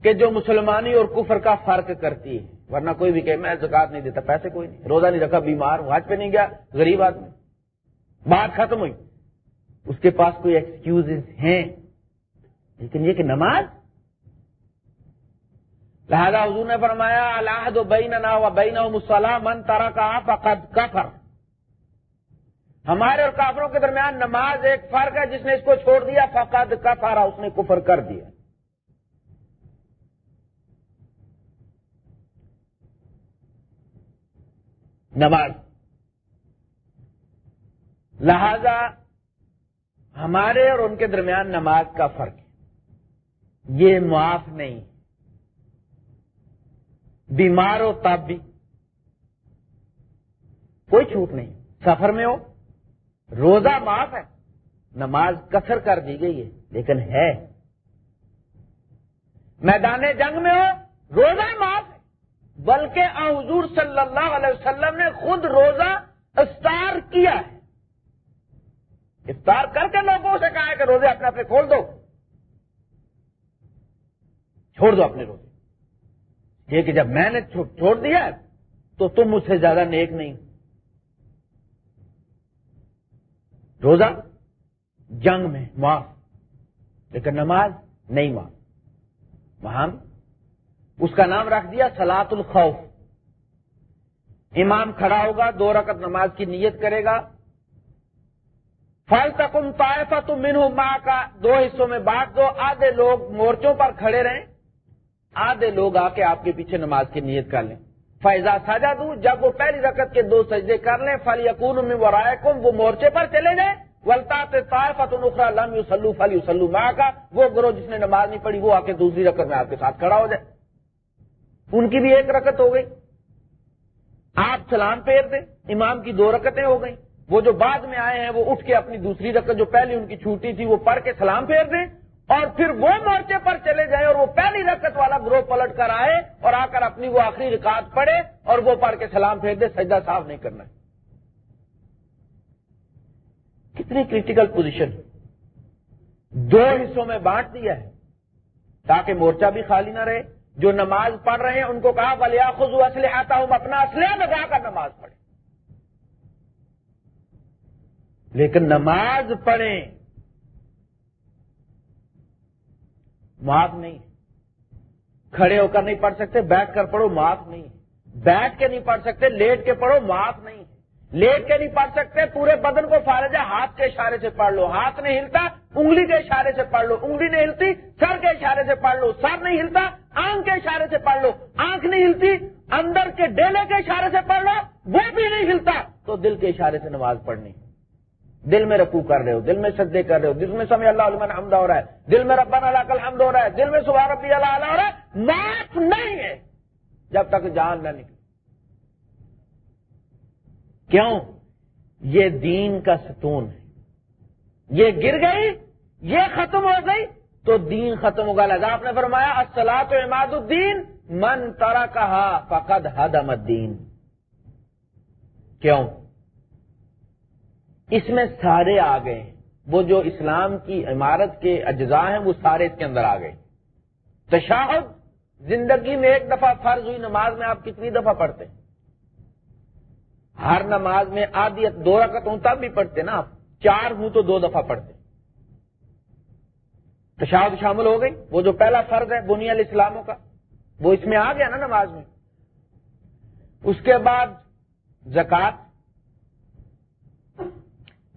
کہ جو مسلمانی اور کفر کا فرق کرتی ہے۔ ورنہ کوئی بھی کہ میں زکات نہیں دیتا، پیسے کوئی نہیں، روزہ نہیں رکھا، بیمار ہوں آج پہ نہیں گیا، غریب آدمی۔ بات ختم ہوئی۔ اس کے پاس کوئی ایکسکیوز ہیں؟ لیکن یہ کہ نماز؟ لہذا حضور نے فرمایا اللہ دو بین و بین مسلم من ترا کا فقد کفر. ہمارے اور کافروں کے درمیان نماز ایک فرق ہے، جس نے اس کو چھوڑ دیا، فقد کفر، اس نے کفر کر دیا۔ نماز۔ لہذا ہمارے اور ان کے درمیان نماز کا فرق ہے۔ یہ معاف نہیں۔ بیمار ہو تب بھی کوئی چھوٹ نہیں۔ سفر میں ہو۔ روزہ معاف ہے۔ نماز کثر کر دی گئی ہے، لیکن ہے۔ میدان جنگ میں ہو۔ روزہ معاف ہے بلکہ حضور صلی اللہ علیہ وسلم نے خود روزہ افطار کیا ہے۔ افطار کر کے لوگوں سے کہا ہے کہ روزے اپنے اپنے کھول دو۔ چھوڑ دو اپنے روزے۔ یہ کہ جب میں نے چھوڑ دیا تو تم مجھ سے زیادہ نیک نہیں۔ روزہ جنگ میں معاف، لیکن نماز نہیں معاف۔ وہاں اس کا نام رکھ دیا سلاط الخوف۔ امام کھڑا ہوگا، دو رکعت نماز کی نیت کرے گا۔ فل تکم طائفہ تو منہ ماں کا دو حصوں میں بانٹ دو۔ آدھے لوگ مورچوں پر کھڑے رہیں۔ آدھے لوگ آ کے آپ کے پیچھے نماز کی نیت کر لیں۔ فیضا سجا دوں جب وہ پہلی رقط کے دو سجدے کر لیں فل یقون میں وہ وہ مورچے پر چلے جائیں۔ ولتا طائفت نخرا لم یو سلو فل یو سلو ماں کا وہ گروہ جس نے نماز نہیں پڑھی، وہ آ کے دوسری رقط میں آپ کے ساتھ کھڑا ہو جائے۔ ان کی بھی ایک رکت ہو گئی۔ آپ سلام پھیر دیں، امام کی دو رکتیں ہو گئیں۔ وہ جو بعد میں آئے ہیں، وہ اٹھ کے اپنی دوسری رکت جو پہلی ان کی چھوٹی تھی، وہ پڑھ کے سلام پھیر دیں۔ اور پھر وہ مورچے پر چلے جائیں اور وہ پہلی رکت والا گروہ پلٹ کر آئے اور آ کر اپنی وہ آخری رکاط پڑے اور وہ پڑھ کے سلام پھیر دے۔ سجدہ صاف نہیں کرنا۔ کتنی کریٹیکل پوزیشن دو حصوں میں بانٹ دیا ہے تاکہ مورچہ بھی خالی نہ رہے۔ جو نماز پڑھ رہے ہیں ان کو کہا بلیا خزو اسلحہ آتا ہوں اپنا اسلحہ لگا کر نماز پڑھے لیکن نماز پڑھیں، معاف نہیں۔ کھڑے ہو کر نہیں پڑھ سکتے، بیٹھ کر پڑھو، معاف نہیں۔ بیٹھ کے نہیں پڑھ سکتے، لیٹ کے پڑھو، معاف نہیں۔ لیٹ کے نہیں پڑھ سکتے، پورے بدن کو فارج ہے، ہاتھ کے اشارے سے پڑھ لو۔ ہاتھ نہیں ہلتا، انگلی کے اشارے سے پڑھ لو۔ انگلی نہیں ہلتی، سر کے اشارے سے پڑھ لو۔ سر نہیں ہلتا آنکھ کے اشارے سے پڑھ لو۔ آنکھ نہیں ہلتی، اندر کے ڈیلے کے اشارے سے پڑھ لو، وہ بھی نہیں ہلتا۔ تو دل کے اشارے سے نماز پڑھنی۔ دل میں رکو کر رہے ہو، دل میں سدے کر رہے ہو، دل میں سمے اللہ علم حمد ہو رہا ہے، دل میں ربان اللہ کل حمد ہو رہا ہے، دل میں صبح ربی اللہ علیہ ہو رہا ہے، معاف نہیں ہے۔ جب تک جان نہ نکلے۔ کیوں؟ یہ دین کا ستون ہے۔ یہ گر گئی، یہ ختم ہو گئی تو دین ختم ہوگا لگا آپ نے فرمایا اصلاح اماد الدین، من ترا کہا فقد حدم الدین۔ کیوں؟ اس میں سارے آ گئے۔ وہ جو اسلام کی عمارت کے اجزاء ہیں، وہ سارے اس کے اندر آ گئے۔ تشاہد، زندگی میں ایک دفعہ فرض ہوئی، نماز میں آپ کتنی دفعہ پڑھتے؟ ہر نماز میں آدھی، دو رکعت ہوں تب بھی پڑھتے نا آپ۔ چار ہوں تو دو دفعہ پڑھتے۔ تشاہد شامل ہو گئی۔ وہ جو پہلا فرض ہے بنیاد اسلاموں کا، وہ اس میں آ گیا نا نماز میں۔ اس کے بعد زکات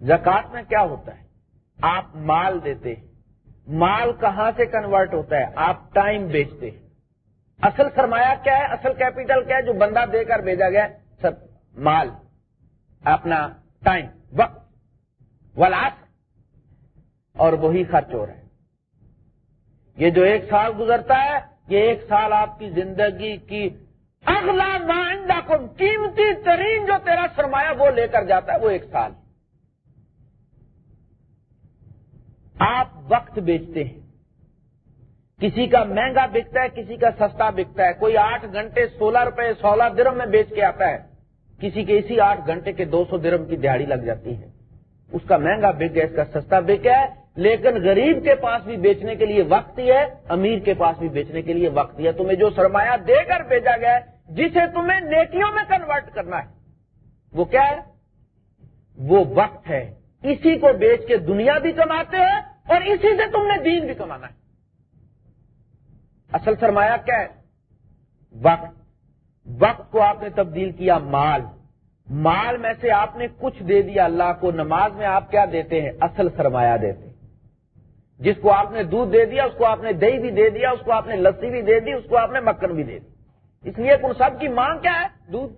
زکات میں کیا ہوتا ہے؟ آپ مال دیتے مال کہاں سے کنورٹ ہوتا ہے؟ آپ ٹائم بیچتے اصل سرمایہ کیا ہے؟ اصل کیپیٹل کیا ہے؟ جو بندہ دے کر بھیجا گیا سب مال۔ اپنا ٹائم وقت۔ ولاس اور وہی خرچ ہو رہا ہے۔ یہ جو ایک سال گزرتا ہے، یہ ایک سال آپ کی زندگی کی اگلا مائندہ کو قیمتی ترین جو تیرا سرمایہ وہ لے کر جاتا ہے، وہ ایک سال۔ آپ وقت بیچتے ہیں۔ کسی کا مہنگا بکتا ہے، کسی کا سستا بکتا ہے۔ کوئی آٹھ گھنٹے سولہ روپے، سولہ درم میں بیچ کے آتا ہے۔ کسی کے اسی آٹھ گھنٹے کے دو سو درم کی دیہڑی لگ جاتی ہے۔ اس کا مہنگا بک گیا اس کا سستا بک گیا ہے لیکن غریب کے پاس بھی بیچنے کے لیے وقت ہی ہے، امیر کے پاس بھی بیچنے کے لیے وقت ہی ہے۔ تمہیں جو سرمایہ دے کر بھیجا گیا ہے، جسے تمہیں نیکیوں میں کنورٹ کرنا ہے۔ وہ کیا ہے؟ وہ وقت ہے۔ اسی کو بیچ کے دنیا بھی کماتے ہیں اور اسی سے تم نے دین بھی کمانا ہے۔ اصل سرمایہ کیا ہے؟ وقت۔ وقت کو آپ نے تبدیل کیا مال۔ مال میں سے آپ نے کچھ دے دیا، اللہ کو نماز میں آپ کیا دیتے ہیں؟ اصل سرمایہ دیتے جس کو آپ نے دودھ دے دیا، اس کو آپ نے دہی بھی دے دیا، اس کو آپ نے لسی بھی دے دی، اس کو آپ نے مکھن بھی دے دی۔ اس لیے ان سب کی مانگ کیا ہے؟ دودھ۔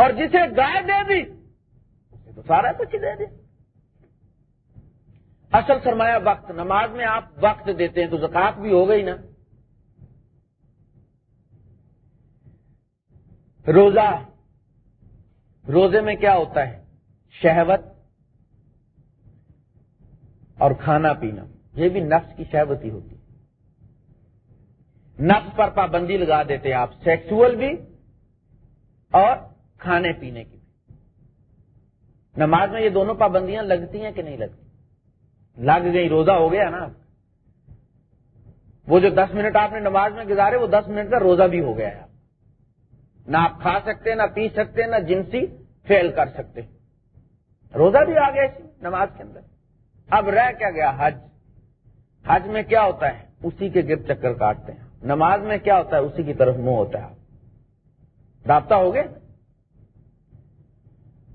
اور جسے گائے دے دی اسے تو سارا کچھ دے دی اصل سرمایہ وقت، نماز میں آپ وقت دیتے ہیں تو زکات بھی ہو گئی نا۔ روزہ، روزے میں کیا ہوتا ہے؟ شہوت۔ اور کھانا پینا، یہ بھی نفس کی شہوتی ہوتی۔ نفس پر پابندی لگا دیتے آپ سیکسول بھی اور کھانے پینے کی بھی۔ نماز میں یہ دونوں پابندیاں لگتی ہیں کہ نہیں لگتی؟ لگ گئی، روزہ ہو گیا نا۔ وہ جو دس منٹ آپ نے نماز میں گزارے، وہ دس منٹ کا روزہ بھی ہو گیا ہے۔ نہ آپ کھا سکتے، نہ پی سکتے، نہ جنسی فیل کر سکتے۔ روزہ بھی آ گیا اسی نماز کے اندر۔ اب رہ کیا گیا حج؟ حج میں کیا ہوتا ہے؟ اسی کے گرد چکر کاٹتے ہیں۔ نماز میں کیا ہوتا ہے؟ اسی کی طرف منہ ہوتا ہے۔ رابطہ ہو گئے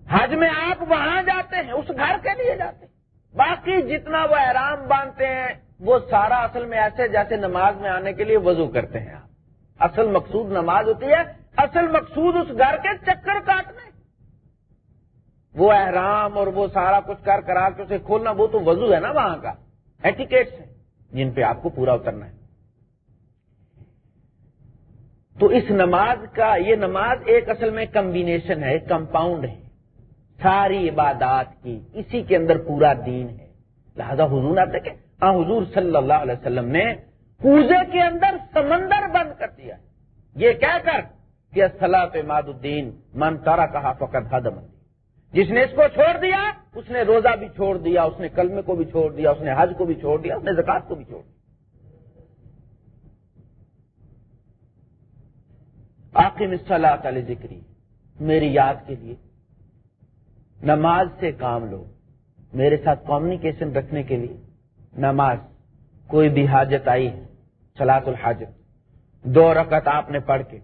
حج میں آپ وہاں جاتے ہیں، اس گھر کے لیے جاتے ہیں۔ باقی جتنا وہ احرام باندھتے ہیں، وہ سارا اصل میں ایسے جیسے نماز میں آنے کے لیے وضو کرتے ہیں آپ۔ اصل مقصود نماز ہوتی ہے، اصل مقصود اس گھر کے چکر کاٹنے وہ احرام اور وہ سارا کچھ کر کرا کے اسے کھولنا، وہ تو وضو ہے نا وہاں کا۔ ایٹیکیٹس ہے جن پہ آپ کو پورا اترنا ہے۔ تو اس نماز کا، یہ نماز ایک اصل میں کمبینیشن ہے کمپاؤنڈ ہے۔ ساری عبادات کی، اسی کے اندر پورا دین ہے۔ لہذا حضور آپ دیکھیں ہاں حضور صلی اللہ علیہ وسلم نے پوزے کے اندر سمندر بند کر دیا۔ یہ کہہ کر؟ کہ سلاط ماد الدین، من تارا کہا فقط حد مندی جس نے اس کو چھوڑ دیا، اس نے روزہ بھی چھوڑ دیا، اس نے کلمے کو بھی چھوڑ دیا، اس نے حج کو بھی چھوڑ دیا، اس نے زکات کو بھی چھوڑ دیا۔ آخر صلاح علی ذکری میری یاد کے لیے۔ نماز سے کام لو، میرے ساتھ کمیونیکیشن رکھنے کے لیے۔ نماز، کوئی بھی حاجت آئی ہے سلاط الحاجت۔ دو رکعت آپ نے پڑھ کے۔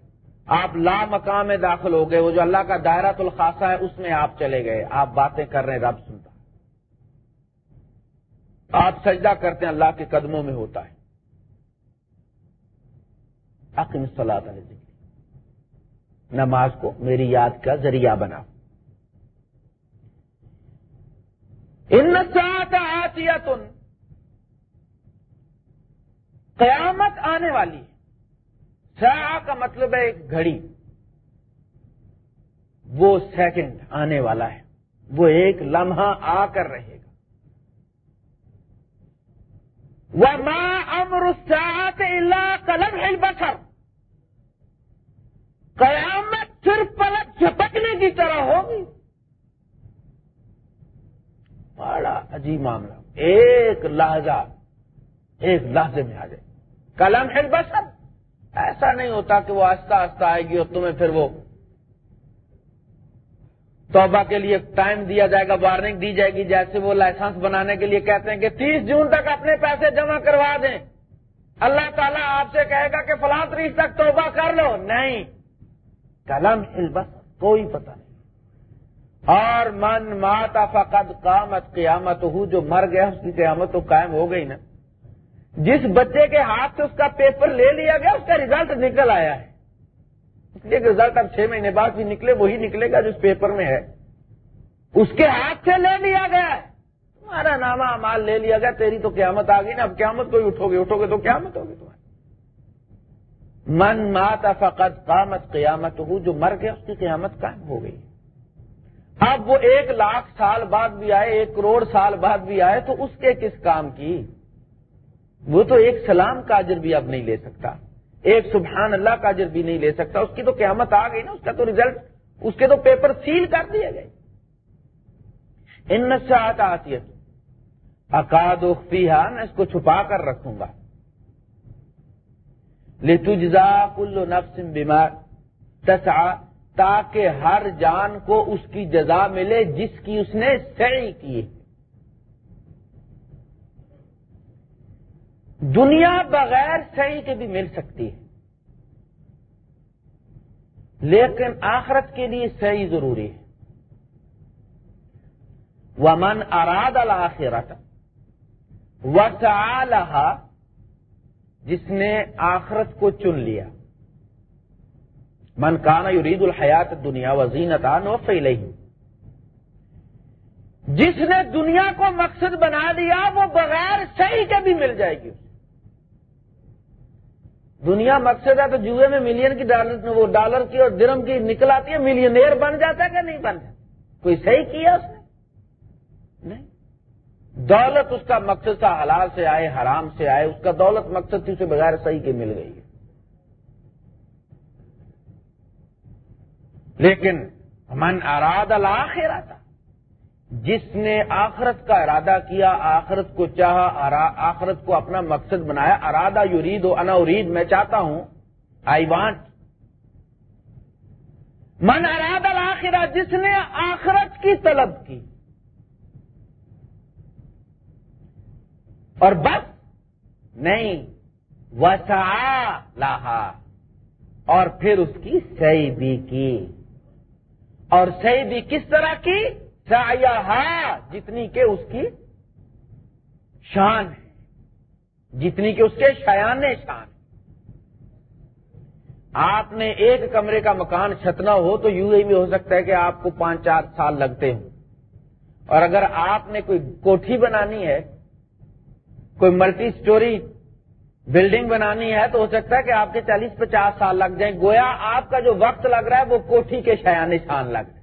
آپ لا مقام میں داخل ہو گئے، وہ جو اللہ کا دائرہ الخاصہ ہے، اس میں آپ چلے گئے۔ آپ باتیں کر رہے ہیں، رب سنتا۔ آپ سجدہ کرتے ہیں، اللہ کے قدموں میں ہوتا ہے۔ عقیم صلاح نماز کو میری یاد کا ذریعہ بنا ان تن قیامت آنے والی ہے۔ سا کا مطلب ہے ایک گھڑی۔ وہ سیکنڈ آنے والا ہے۔ وہ ایک لمحہ آ کر رہے گا۔ وہ ماں امر اللہ قلم ہے بسر قیامت صرف پلک جھپکنے کی طرح ہوگی۔ بڑا عجیب معاملہ۔ ایک لہجہ، ایک لہجے میں آ جائے۔ قلم ہے بسر ایسا نہیں ہوتا کہ وہ آہستہ آہستہ آئے گی اور تمہیں پھر وہ توبہ کے لیے ٹائم دیا جائے گا، وارننگ دی جائے گی، جیسے وہ لائسنس بنانے کے لیے کہتے ہیں کہ تیس جون تک اپنے پیسے جمع کروا دیں۔ اللہ تعالیٰ آپ سے کہے گا کہ فلاں تریس تک توبہ کر لو۔ نہیں۔ کلم بس کوئی پتہ نہیں۔ اور من ماتا فقد قامت قیامت ہو جو مر گیا اس کی قیامت تو قائم ہو گئی نا۔ جس بچے کے ہاتھ سے اس کا پیپر لے لیا گیا، اس کا ریزلٹ نکل آیا ہے۔ اس لیے ریزلٹ اب چھ مہینے بعد بھی نکلے، وہی نکلے گا جس پیپر میں ہے۔ اس کے ہاتھ سے لے لیا گیا ہے۔ تمہارا نامہ مال لے لیا گیا، تیری تو قیامت آ گئی نا۔ اب قیامت کو ہی اٹھو گے اٹھو گے تو قیامت ہوگی تمہاری۔ من مات فقط قامت قیامت ہو جو مر گیا، اس کی قیامت قائم ہو گئی۔ اب وہ ایک لاکھ سال بعد بھی آئے، ایک کروڑ سال بعد بھی آئے، تو اس کے کس کام کی؟ وہ تو ایک سلام کا اجر بھی اب نہیں لے سکتا۔ ایک سبحان اللہ کا اجر بھی نہیں لے سکتا۔ اس کی تو قیامت آ گئی نا، اس کا تو ریزلٹ اس کے تو پیپر سیل کر دیے گئے۔ ان نشات آتی ہے اکاد میں اس کو چھپا کر رکھوں گا۔ لے تجزا کل نفس بیمار تسا تاکہ ہر جان کو اس کی جزا ملے جس کی اس نے سعی کی۔ دنیا بغیر صحیح کے بھی مل سکتی ہے۔ لیکن آخرت کے لیے صحیح ضروری ہے۔ ومن اراد الآخرت وسعالها جس نے آخرت کو چن لیا۔ من کانا یرید الحیات دنیا وزینتا نوفی نہیں جس نے دنیا کو مقصد بنا دیا، وہ بغیر صحیح کے بھی مل جائے گی۔ دنیا مقصد ہے تو جوئے میں ملین کی ڈالر وہ ڈالر کی اور درم کی نکل آتی ہے ملینئر بن جاتا ہے کہ نہیں بن جاتا؟ کوئی صحیح کیا اس نے؟ نہیں۔ دولت اس کا مقصد تھا، حلال سے آئے، حرام سے آئے، اس کا دولت مقصد تھی، اسے بغیر صحیح کے مل گئی ہے۔ لیکن من اراد الآخرہ تھا جس نے آخرت کا ارادہ کیا، آخرت کو چاہا آخرت کو اپنا مقصد بنایا۔ ارادہ یورید و انا ارید، میں چاہتا ہوں آئی وانٹ من اراد الآخرہ جس نے آخرت کی طلب کی۔ اور بس، نہیں وسا لاہا۔ اور پھر اس کی صحیح بھی کی۔ اور صحیح بھی کس طرح کی؟ جتنی کہ اس کی شان ہے، جتنی کہ اس کے شیان شان۔ آپ نے ایک کمرے کا مکان چھتنا ہو تو یوں ہی بھی ہو سکتا ہے کہ آپ کو پانچ چار سال لگتے ہوں۔ اور اگر آپ نے کوئی کوٹھی بنانی ہے، کوئی ملٹی سٹوری بلڈنگ بنانی ہے تو ہو سکتا ہے کہ آپ کے چالیس پچاس سال لگ جائیں۔ گویا آپ کا جو وقت لگ رہا ہے وہ کوٹھی کے شیان شان لگ رہا ہے۔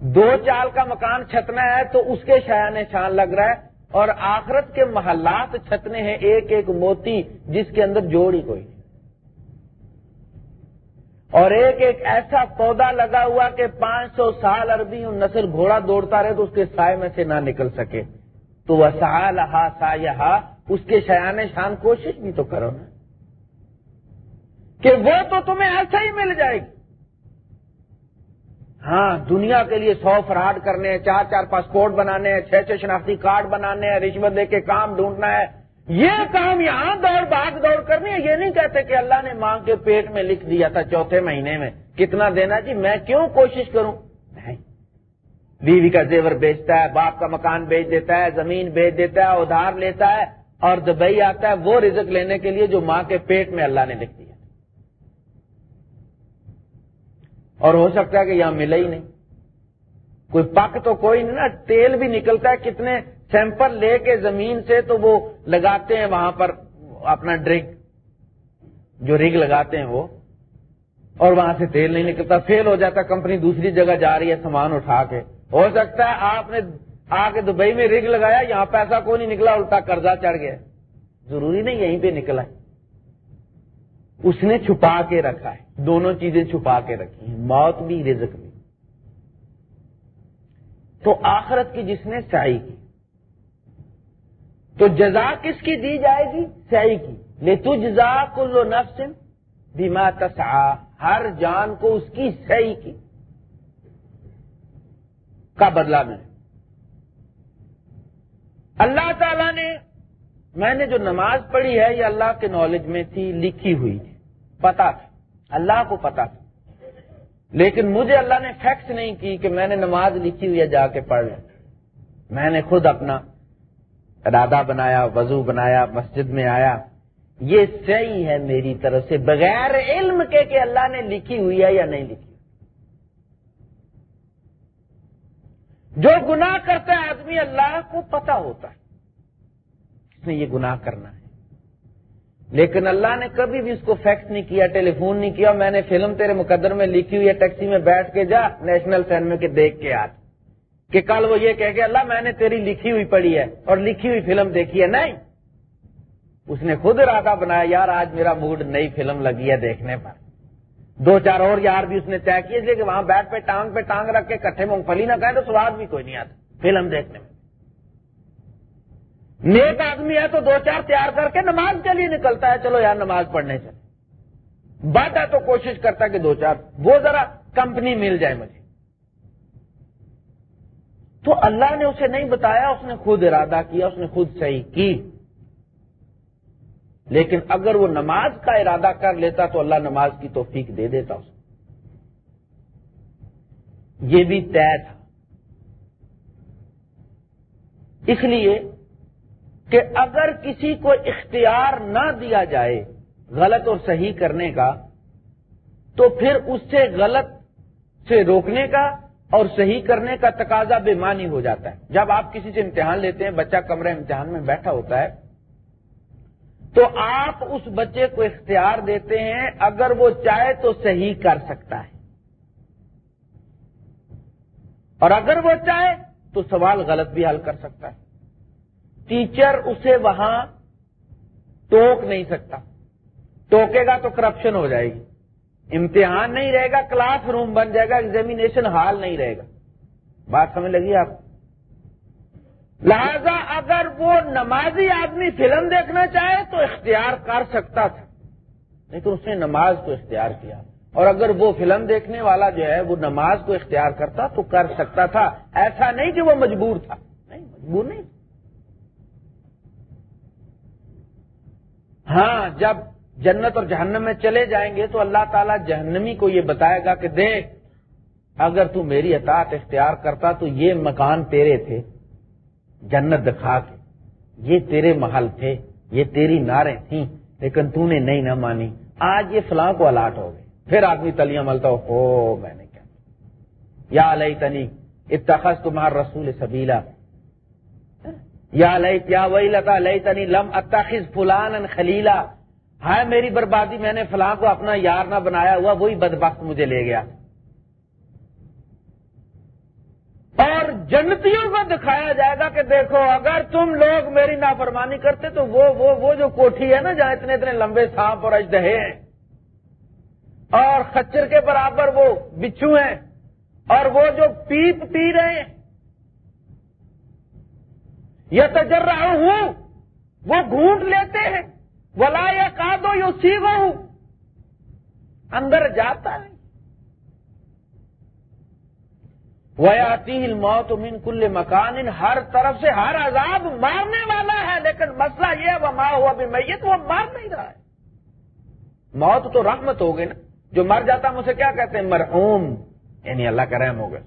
دو چال کا مکان چھتنا ہے تو اس کے شایا نشان لگ رہا ہے اور آخرت کے محلات چھتنے ہیں ایک ایک موتی جس کے اندر جوڑی کوئی اور ایک ایک ایسا پودا لگا ہوا کہ پانچ سو سال عربی نسل گھوڑا دوڑتا رہے تو اس کے سائے میں سے نہ نکل سکے۔ تو وہ سا لہا سا اس کے شیان شان کوشش بھی تو کرو نا۔ کہ وہ تو تمہیں ایسا ہی مل جائے گی۔ ہاں دنیا کے لیے سو فراڈ کرنے ہیں، چار چار پاسپورٹ بنانے ہیں، چھ چھ شناختی کارڈ بنانے ہیں، رشوت دے کے کام ڈھونڈنا ہے۔ یہ کام یہاں دوڑ بھاگ دوڑ کرنی ہے، یہ نہیں کہتے کہ اللہ نے ماں کے پیٹ میں لکھ دیا تھا چوتھے مہینے میں۔ کتنا دینا جی؟ میں کیوں کوشش کروں؟ نہیں۔ بیوی کا زیور بیچتا ہے، باپ کا مکان بیچ دیتا ہے، زمین بیچ دیتا ہے، ادھار لیتا ہے اور دبئی آتا ہے، وہ رزق لینے کے لیے جو ماں کے پیٹ میں اللہ نے لکھ دیا اور ہو سکتا ہے کہ یہاں ملے ہی نہیں۔ کوئی پک تو کوئی نہیں نا، تیل بھی نکلتا ہے۔ کتنے سیمپل لے کے زمین سے تو وہ لگاتے ہیں وہاں پر اپنا ڈرگ۔ جو رگ لگاتے ہیں وہ۔ اور وہاں سے تیل نہیں نکلتا، فیل ہو جاتا، کمپنی دوسری جگہ جا رہی ہے سامان اٹھا کے۔ ہو سکتا ہے آپ نے آ کے دبئی میں رگ لگایا، یہاں پیسہ کوئی نہیں نکلا، الٹا قرضہ چڑھ گیا۔ ضروری نہیں یہیں پہ نکلا۔ ہے اس نے چھپا کے رکھا ہے۔ دونوں چیزیں چھپا کے رکھی ہیں۔ موت بھی، رزق بھی۔ تو آخرت کی جس نے سیائی کی۔ تو جزا کس کی دی جائے گی؟ سیائی کی۔ لے تو جزا کلو نفس بیما تسا ہر جان کو اس کی سیائی کی۔ کا بدلا ملے۔ اللہ تعالی نے، میں نے جو نماز پڑھی ہے، یہ اللہ کے نالج میں تھی، لکھی ہوئی تھی۔ پتا تھا۔ اللہ کو پتا تھا۔ لیکن مجھے اللہ نے فیکس نہیں کی کہ میں نے نماز لکھی ہوئی ہے، جا کے پڑھ لیں۔ میں نے خود اپنا ارادہ بنایا، وضو بنایا، مسجد میں آیا۔ یہ صحیح ہے میری طرف سے، بغیر علم کے کہ اللہ نے لکھی ہوئی ہے یا نہیں لکھی۔ جو گناہ کرتا ہے، آدمی اللہ کو پتا ہوتا ہے۔ اس نے یہ گناہ کرنا ہے۔ لیکن اللہ نے کبھی بھی اس کو فیکس نہیں کیا ٹیلی فون نہیں کیا، میں نے فلم تیرے مقدر میں لکھی ہوئی ہے، ٹیکسی میں بیٹھ کے جا، نیشنل سینما کے دیکھ کے آج کہ کل وہ یہ کہہ کہ اللہ میں نے تیری لکھی ہوئی پڑھی ہے اور لکھی ہوئی فلم دیکھی ہے۔ نہیں۔ اس نے خود ارادہ بنایا، یار آج میرا موڈ نئی فلم لگی ہے دیکھنے پر۔ دو چار اور یار بھی اس نے طے کیے کہ وہاں بیٹھ پہ ٹانگ پہ ٹانگ رکھ کے کٹھے مونگ پھلی نہ کہے تو سواد بھی کوئی نہیں آتا فلم دیکھنے میں۔ نیک آدمی ہے تو دو چار تیار کر کے نماز کے لیے نکلتا ہے۔ چلو یار، نماز پڑھنے چلے بات ہے تو کوشش کرتا کہ دو چار، وہ ذرا کمپنی مل جائے مجھے۔ تو اللہ نے اسے نہیں بتایا، اس نے خود ارادہ کیا، اس نے خود صحیح کی۔ لیکن اگر وہ نماز کا ارادہ کر لیتا تو اللہ نماز کی توفیق دے دیتا اس یہ بھی طے تھا۔ اس لیے کہ اگر کسی کو اختیار نہ دیا جائے غلط اور صحیح کرنے کا، تو پھر اس سے غلط سے روکنے کا اور صحیح کرنے کا تقاضا بے معنی ہو جاتا ہے۔ جب آپ کسی سے امتحان لیتے ہیں، بچہ کمرے امتحان میں بیٹھا ہوتا ہے، تو آپ اس بچے کو اختیار دیتے ہیں اگر وہ چاہے تو صحیح کر سکتا ہے۔ اور اگر وہ چاہے تو سوال غلط بھی حل کر سکتا ہے۔ ٹیچر اسے وہاں ٹوک نہیں سکتا۔ ٹوکے گا تو کرپشن ہو جائے گی۔ امتحان نہیں رہے گا کلاس روم بن جائے گا ایگزامینیشن ہال نہیں رہے گا۔ بات سمجھ لگی آپ؟ لہذا اگر وہ نمازی آدمی فلم دیکھنا چاہے تو اختیار کر سکتا تھا۔ لیکن اس نے نماز کو اختیار کیا۔ اور اگر وہ فلم دیکھنے والا جو ہے وہ نماز کو اختیار کرتا تو کر سکتا تھا۔ ایسا نہیں کہ وہ مجبور تھا۔ نہیں، مجبور نہیں۔ ہاں جب جنت اور جہنم میں چلے جائیں گے تو اللہ تعالیٰ جہنمی کو یہ بتائے گا کہ دیکھ، اگر تو میری اطاعت اختیار کرتا تو یہ مکان تیرے تھے، جنت دکھا کے۔ یہ تیرے محل تھے، یہ تیری ناریں تھیں، لیکن تو نے نہیں نہ مانی۔ آج یہ فلاں کو الاٹ ہو گئے۔ پھر آدمی تلیاں ملتا ہو میں نے کیا۔ یا علیہ تنی اتخذ تمہار رسول سبیلا۔ یا لئی کیا وہی لتا لئی تنی لم اتخذ فلان خلیلا۔ ہائے میری بربادی، میں نے فلاں کو اپنا یار نہ بنایا ہوا، وہی بدبخت مجھے لے گیا۔ اور جنتیوں کو دکھایا جائے گا کہ دیکھو، اگر تم لوگ میری نافرمانی کرتے تو وہ وہ وہ جو کوٹھی ہے نا، جہاں اتنے اتنے لمبے سانپ اور اجدہ ہیں۔ اور خچر کے برابر وہ بچھو ہیں۔ اور وہ جو پیپ پی رہے ہیں یہ تجر رہا ہوں وہ گھونٹ لیتے ہیں۔ ولا یا کا دو یو سی ہوں اندر جاتا ہے۔ ویاتی موت من کل مکان، ہر طرف سے ہر عذاب مارنے والا ہے، لیکن مسئلہ یہ وہ ماں ہوا بھی میت وہ مار نہیں رہا ہے۔ موت تو رحمت ہو گئی نا۔ جو مر جاتا ہم اسے کیا کہتے ہیں؟ مرحوم یعنی اللہ کا رحم ہوگا۔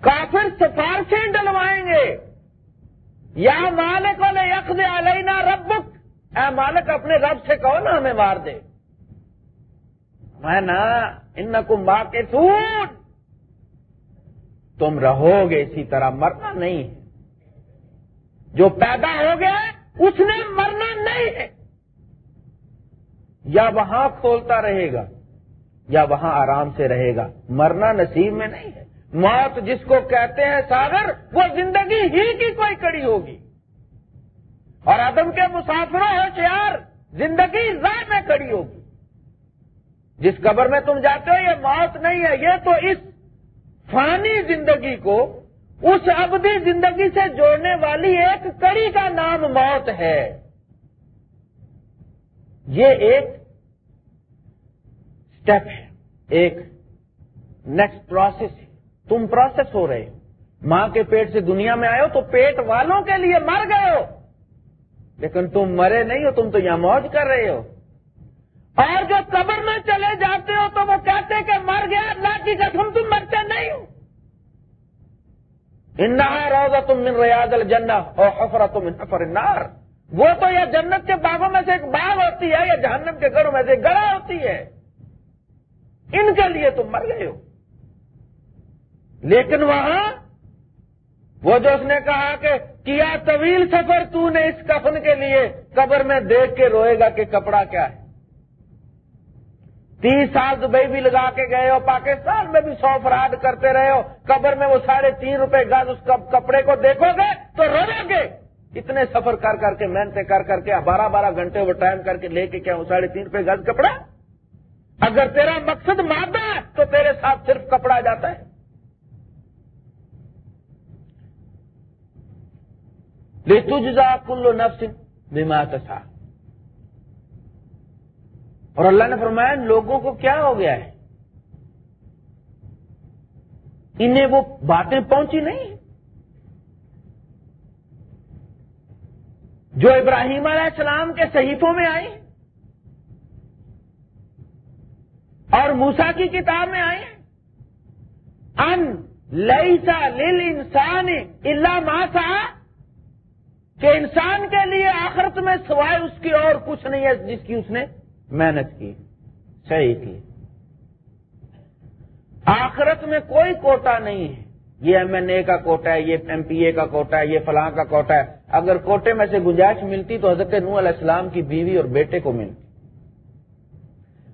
کافر سفارشیں ڈلوائیں گے۔ یا مالک والے یکز علینا ربک۔ اے مالک، اپنے رب سے کہو نا ہمیں مار دے۔ میں نا ان کو ماں کے سوٹ تم رہو گے اسی طرح، مرنا نہیں ہے۔ جو پیدا ہو گیا، اس نے مرنا نہیں ہے۔ یا وہاں کھولتا رہے گا، یا وہاں آرام سے رہے گا۔ مرنا نصیب میں نہیں ہے۔ موت جس کو کہتے ہیں ساگر، وہ زندگی ہی کی کوئی کڑی ہوگی۔ اور عدم کے مسافروں ہوشیار زندگی راہ میں کڑی ہوگی۔ جس قبر میں تم جاتے ہو، یہ موت نہیں ہے، یہ تو اس فانی زندگی کو، اس ابدی زندگی سے جوڑنے والی ایک کڑی کا نام موت ہے۔ یہ ایک اسٹیپ ہے، ایک نیکسٹ پروسیس ہے۔ تم پروسیس ہو رہے ماں کے پیٹ سے دنیا میں آئے ہو تو پیٹ والوں کے لیے مر گئے ہو۔ لیکن تم مرے نہیں ہو، تم تو یہاں موج کر رہے ہو۔ اور جو قبر میں چلے جاتے ہو تو وہ کہتے کہ مر گیا، اللہ کی قسم تم مرتے نہیں ہو۔ انہا روزہ تم من ریاض الجنہ اور حفرہ تم حفر النار۔ وہ تو یہ جنت کے باغوں میں سے ایک باغ ہوتی ہے یا جہنم کے گھروں میں سے ایک گڑا ہوتی ہے۔ ان کے لیے تم مر گئے ہو۔ لیکن وہاں وہ جو اس نے کہا کہ کیا طویل سفر تو نے اس کفن کے لیے قبر میں دیکھ کے روئے گا کہ کپڑا کیا ہے؟ تیس سال دبئی بھی لگا کے گئے ہو، پاکستان میں بھی سو فراڈ کرتے رہے ہو، قبر میں وہ ساڑھے تین روپے گز اس کپڑے کو دیکھو گے تو رو گے۔ اتنے سفر کر کر کے، محنتیں کر کر کے، بارہ بارہ گھنٹے وہ ٹائم کر کے لے کے کیا وہ ساڑھے تین روپے گز کپڑا؟ اگر تیرا مقصد مادہ ہے تو تیرے ساتھ صرف کپڑا جاتا ہے۔ تجزا کلو نفس بیما تھا اور اللہ نے فرمایا لوگوں کو کیا ہو گیا ہے؟ انہیں وہ باتیں پہنچی نہیں جو ابراہیم علیہ السلام کے صحیفوں میں آئی اور موسا کی کتاب میں آئے ان لئیسا لل انسان اللہ ماسا کہ انسان کے لیے آخرت میں سوائے اس کی اور کچھ نہیں ہے جس کی اس نے محنت کی صحیح کی۔ آخرت میں کوئی کوٹا نہیں ہے۔ یہ ایم این اے کا کوٹا ہے، یہ ایم پی اے کا کوٹا ہے، یہ فلاں کا کوٹا ہے۔ اگر کوٹے میں سے گنجائش ملتی تو حضرت نو علیہ السلام کی بیوی اور بیٹے کو ملتی۔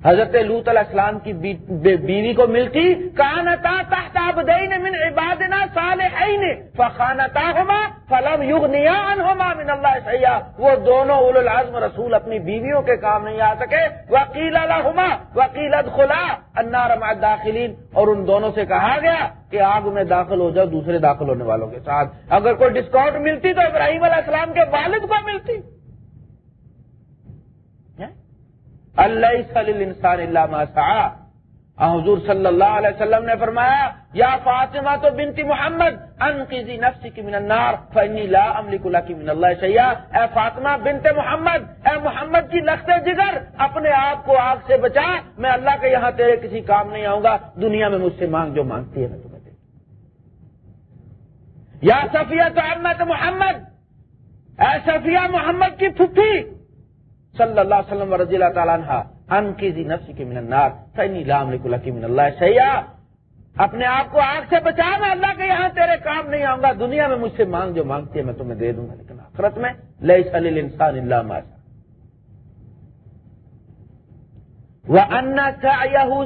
حضرت لوت علیہ السلام کی بیوی کو ملتی۔ کانتا تحتاب دین من عبادنا صالحین فخانتاہما فلم یغنیا عنہما من اللہ سیاح وہ دونوں اول العزم رسول اپنی بیویوں کے کام نہیں آ سکے۔ وکیل الحما وکیل ادخلا النار مع الداخلین۔ اور ان دونوں سے کہا گیا کہ آگ میں داخل ہو جاؤ، دوسرے داخل ہونے والوں کے ساتھ۔ اگر کوئی ڈسکاؤنٹ ملتی تو ابراہیم علیہ السلام کے والد کو ملتی۔ اللہ صلی انسان اللہ ماسا حضور صلی اللہ علیہ وسلم نے فرمایا، یا فاطمہ تو بنتی محمد ان کی نفسی کی من النار فنی لا املک اللہ کی من اللہ سیاح اے فاطمہ بنت محمد، اے محمد کی لخت جگر، اپنے آپ کو آگ سے بچا، میں اللہ کے یہاں تیرے کسی کام نہیں آؤں گا، دنیا میں مجھ سے مانگ جو مانگتی ہے میں تمہیں دے یا صفیہ تو احمد محمد، اے صفیہ محمد کی پھپھی، صلی اللہ علیہ وسلم رضی اللہ تعالیٰ عنہ ان کی نفسی کی من النار. فینی لام لکھ اللہ کی من اللہ سیاح اپنے آپ کو آگ سے بچا میں اللہ کے یہاں تیرے کام نہیں آؤں گا. دنیا میں مجھ سے مانگ جو مانگتی ہے میں تمہیں دے دوں گا، لیکن آخرت میں لئی سلیل انسان اللہ ماسا وہ ان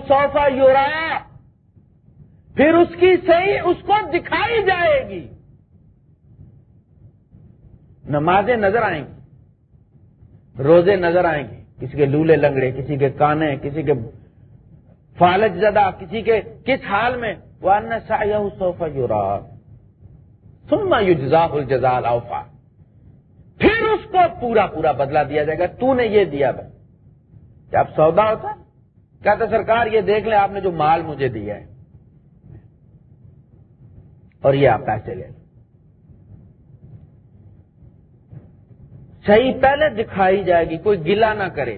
سوفا یورا پھر اس کی صحیح اس کو دکھائی جائے گی. نمازیں نظر آئیں گی، روزے نظر آئیں گے کسی کے لولے لنگڑے، کسی کے کانے، کسی کے فالج زدہ، کسی کے کس حال میں؟ وہ ان سوفا یورا سما یوزا الجزال اوفا پھر اس کو پورا پورا بدلا دیا جائے گا۔ تو نے یہ دیا بھائی جب سودا ہوتا؟ کہتا سرکار یہ دیکھ لیں، آپ نے جو مال مجھے دیا ہے۔ اور یہ آپ پیسے لے لیں۔ صحیح پہلے دکھائی جائے گی، کوئی گلا نہ کرے۔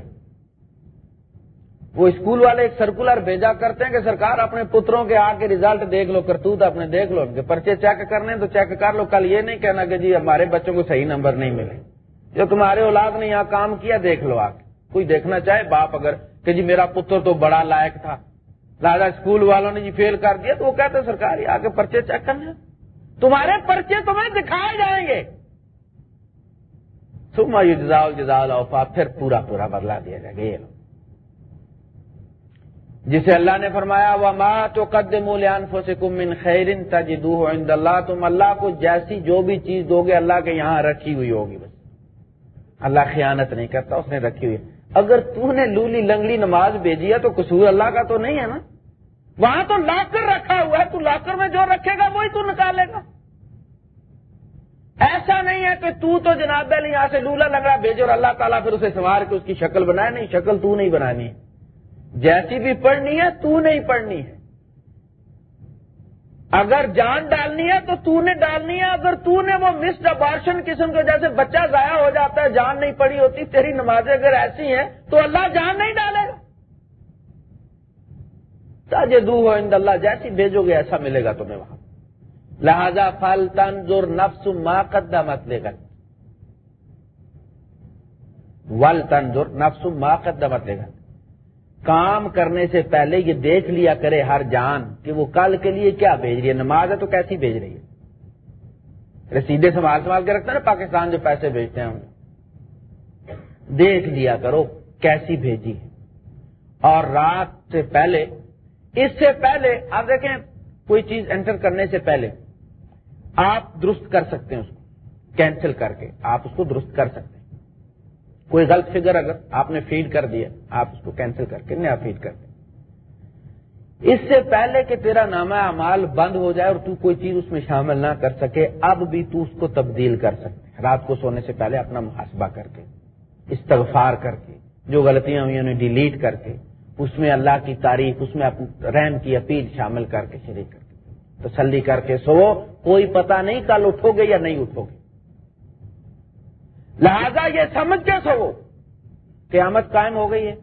وہ اسکول والے ایک سرکولر بھیجا کرتے ہیں کہ سرکار اپنے پتروں کے آ کے ریزلٹ دیکھ لو، کرتوت اپنے دیکھ لو۔ ان کے پرچے چیک کرنے تو چیک کر لو، کل یہ نہیں کہنا کہ جی ہمارے بچوں کو صحیح نمبر نہیں ملے۔ جو تمہارے اولاد نے یہاں کام کیا، دیکھ لو آ کے کوئی دیکھنا چاہے، باپ اگر کہ جی میرا پتر تو بڑا لائق تھا، لہٰذا اسکول والوں نے جی فیل کر دیا تو وہ کہتے سرکار یہ آ کے پرچے چیک کرنے تمہارے پرچے تمہیں دکھائے جائیں گے۔ سما جزا جزا اوفا پھر پورا پورا بدلا دیا جائے گا یہ جسے اللہ نے فرمایا وہ ماں تو قد مولان من خیرن تجدو عند اللہ تم اللہ کو جیسی جو بھی چیز دو گے، اللہ کے یہاں رکھی ہوئی ہوگی بس۔ اللہ خیانت نہیں کرتا، اس نے رکھی ہوئی۔ اگر تو نے لولی لنگڑی نماز بھیجی ہے، تو قصور اللہ کا تو نہیں ہے نا؟ وہاں تو لاکر رکھا ہوا ہے، تو لاکر میں جو رکھے گا، وہی تو نکالے گا۔ ایسا نہیں ہے کہ تو تو جناب یہاں سے لولا لگڑا بھیجو اور اللہ تعالیٰ پھر اسے سوار کے اس کی شکل بنائے۔ نہیں، شکل تو نہیں بنانی۔ جیسی بھی پڑھنی ہے، تو نہیں پڑھنی ہے۔ اگر جان ڈالنی ہے تو تو نے ڈالنی ہے، اگر تو نے وہ مسڈ ابارشن قسم کے جیسے بچہ ضائع ہو جاتا ہے، جان نہیں پڑی ہوتی، تیری نمازیں اگر ایسی ہیں تو اللہ جان نہیں ڈالے گا۔ تاجے دو ہو اند اللہ جیسی بھیجو گے ایسا ملے گا تمہیں وہاں۔ لہذا فل تنظر نفس ما قدمت لے ول تنظر نفس ما قدمت لے کام کرنے سے پہلے یہ دیکھ لیا کرے ہر جان کہ وہ کل کے لیے کیا بھیج رہی ہے۔ نماز ہے تو کیسی بھیج رہی ہے؟ رسیدے سنبھال سنبھال کے رکھتا نا پاکستان جو پیسے بھیجتے ہیں ہم۔ دیکھ لیا کرو کیسی بھیجی ہے۔ اور رات سے پہلے، اس سے پہلے، آپ دیکھیں کوئی چیز انٹر کرنے سے پہلے آپ درست کر سکتے ہیں اس کو کینسل کر کے آپ اس کو درست کر سکتے ہیں۔ کوئی غلط فگر اگر آپ نے فیڈ کر دیا، آپ اس کو کینسل کر کے نیا فیڈ کر دیں۔ اس سے پہلے کہ تیرا نامہ امال بند ہو جائے اور تو کوئی چیز اس میں شامل نہ کر سکے، اب بھی تو اس کو تبدیل کر سکتے رات کو سونے سے پہلے اپنا محاسبہ کر کے، استغفار کر کے، جو غلطیاں ہوئی انہیں ڈیلیٹ کر کے، اس میں اللہ کی تعریف اس میں رحم کی اپیل شامل کر کے شریک کر کے۔ تسلی کر کے سو کوئی پتا نہیں کل اٹھو گے یا نہیں اٹھو گے۔ لہذا یہ سمجھ کے سو۔ قیامت قائم ہو گئی ہے۔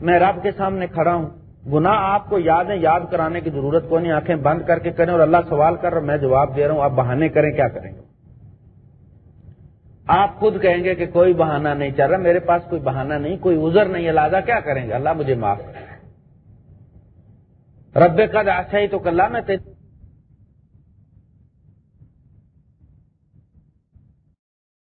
میں رب کے سامنے کھڑا ہوں۔ گناہ آپ کو یادیں یاد کرانے کی ضرورت کو نہیں۔ آنکھیں بند کر کے کریں اور اللہ سوال کر رہا میں جواب دے رہا ہوں، آپ بہانے کریں، کیا کریں گے؟ آپ خود کہیں گے کہ کوئی بہانہ نہیں چل رہا، میرے پاس کوئی بہانہ نہیں، کوئی ازر نہیں ہے، لہٰذا کیا کریں گے؟ اللہ مجھے معاف رب کا آشا ہی تو کل میں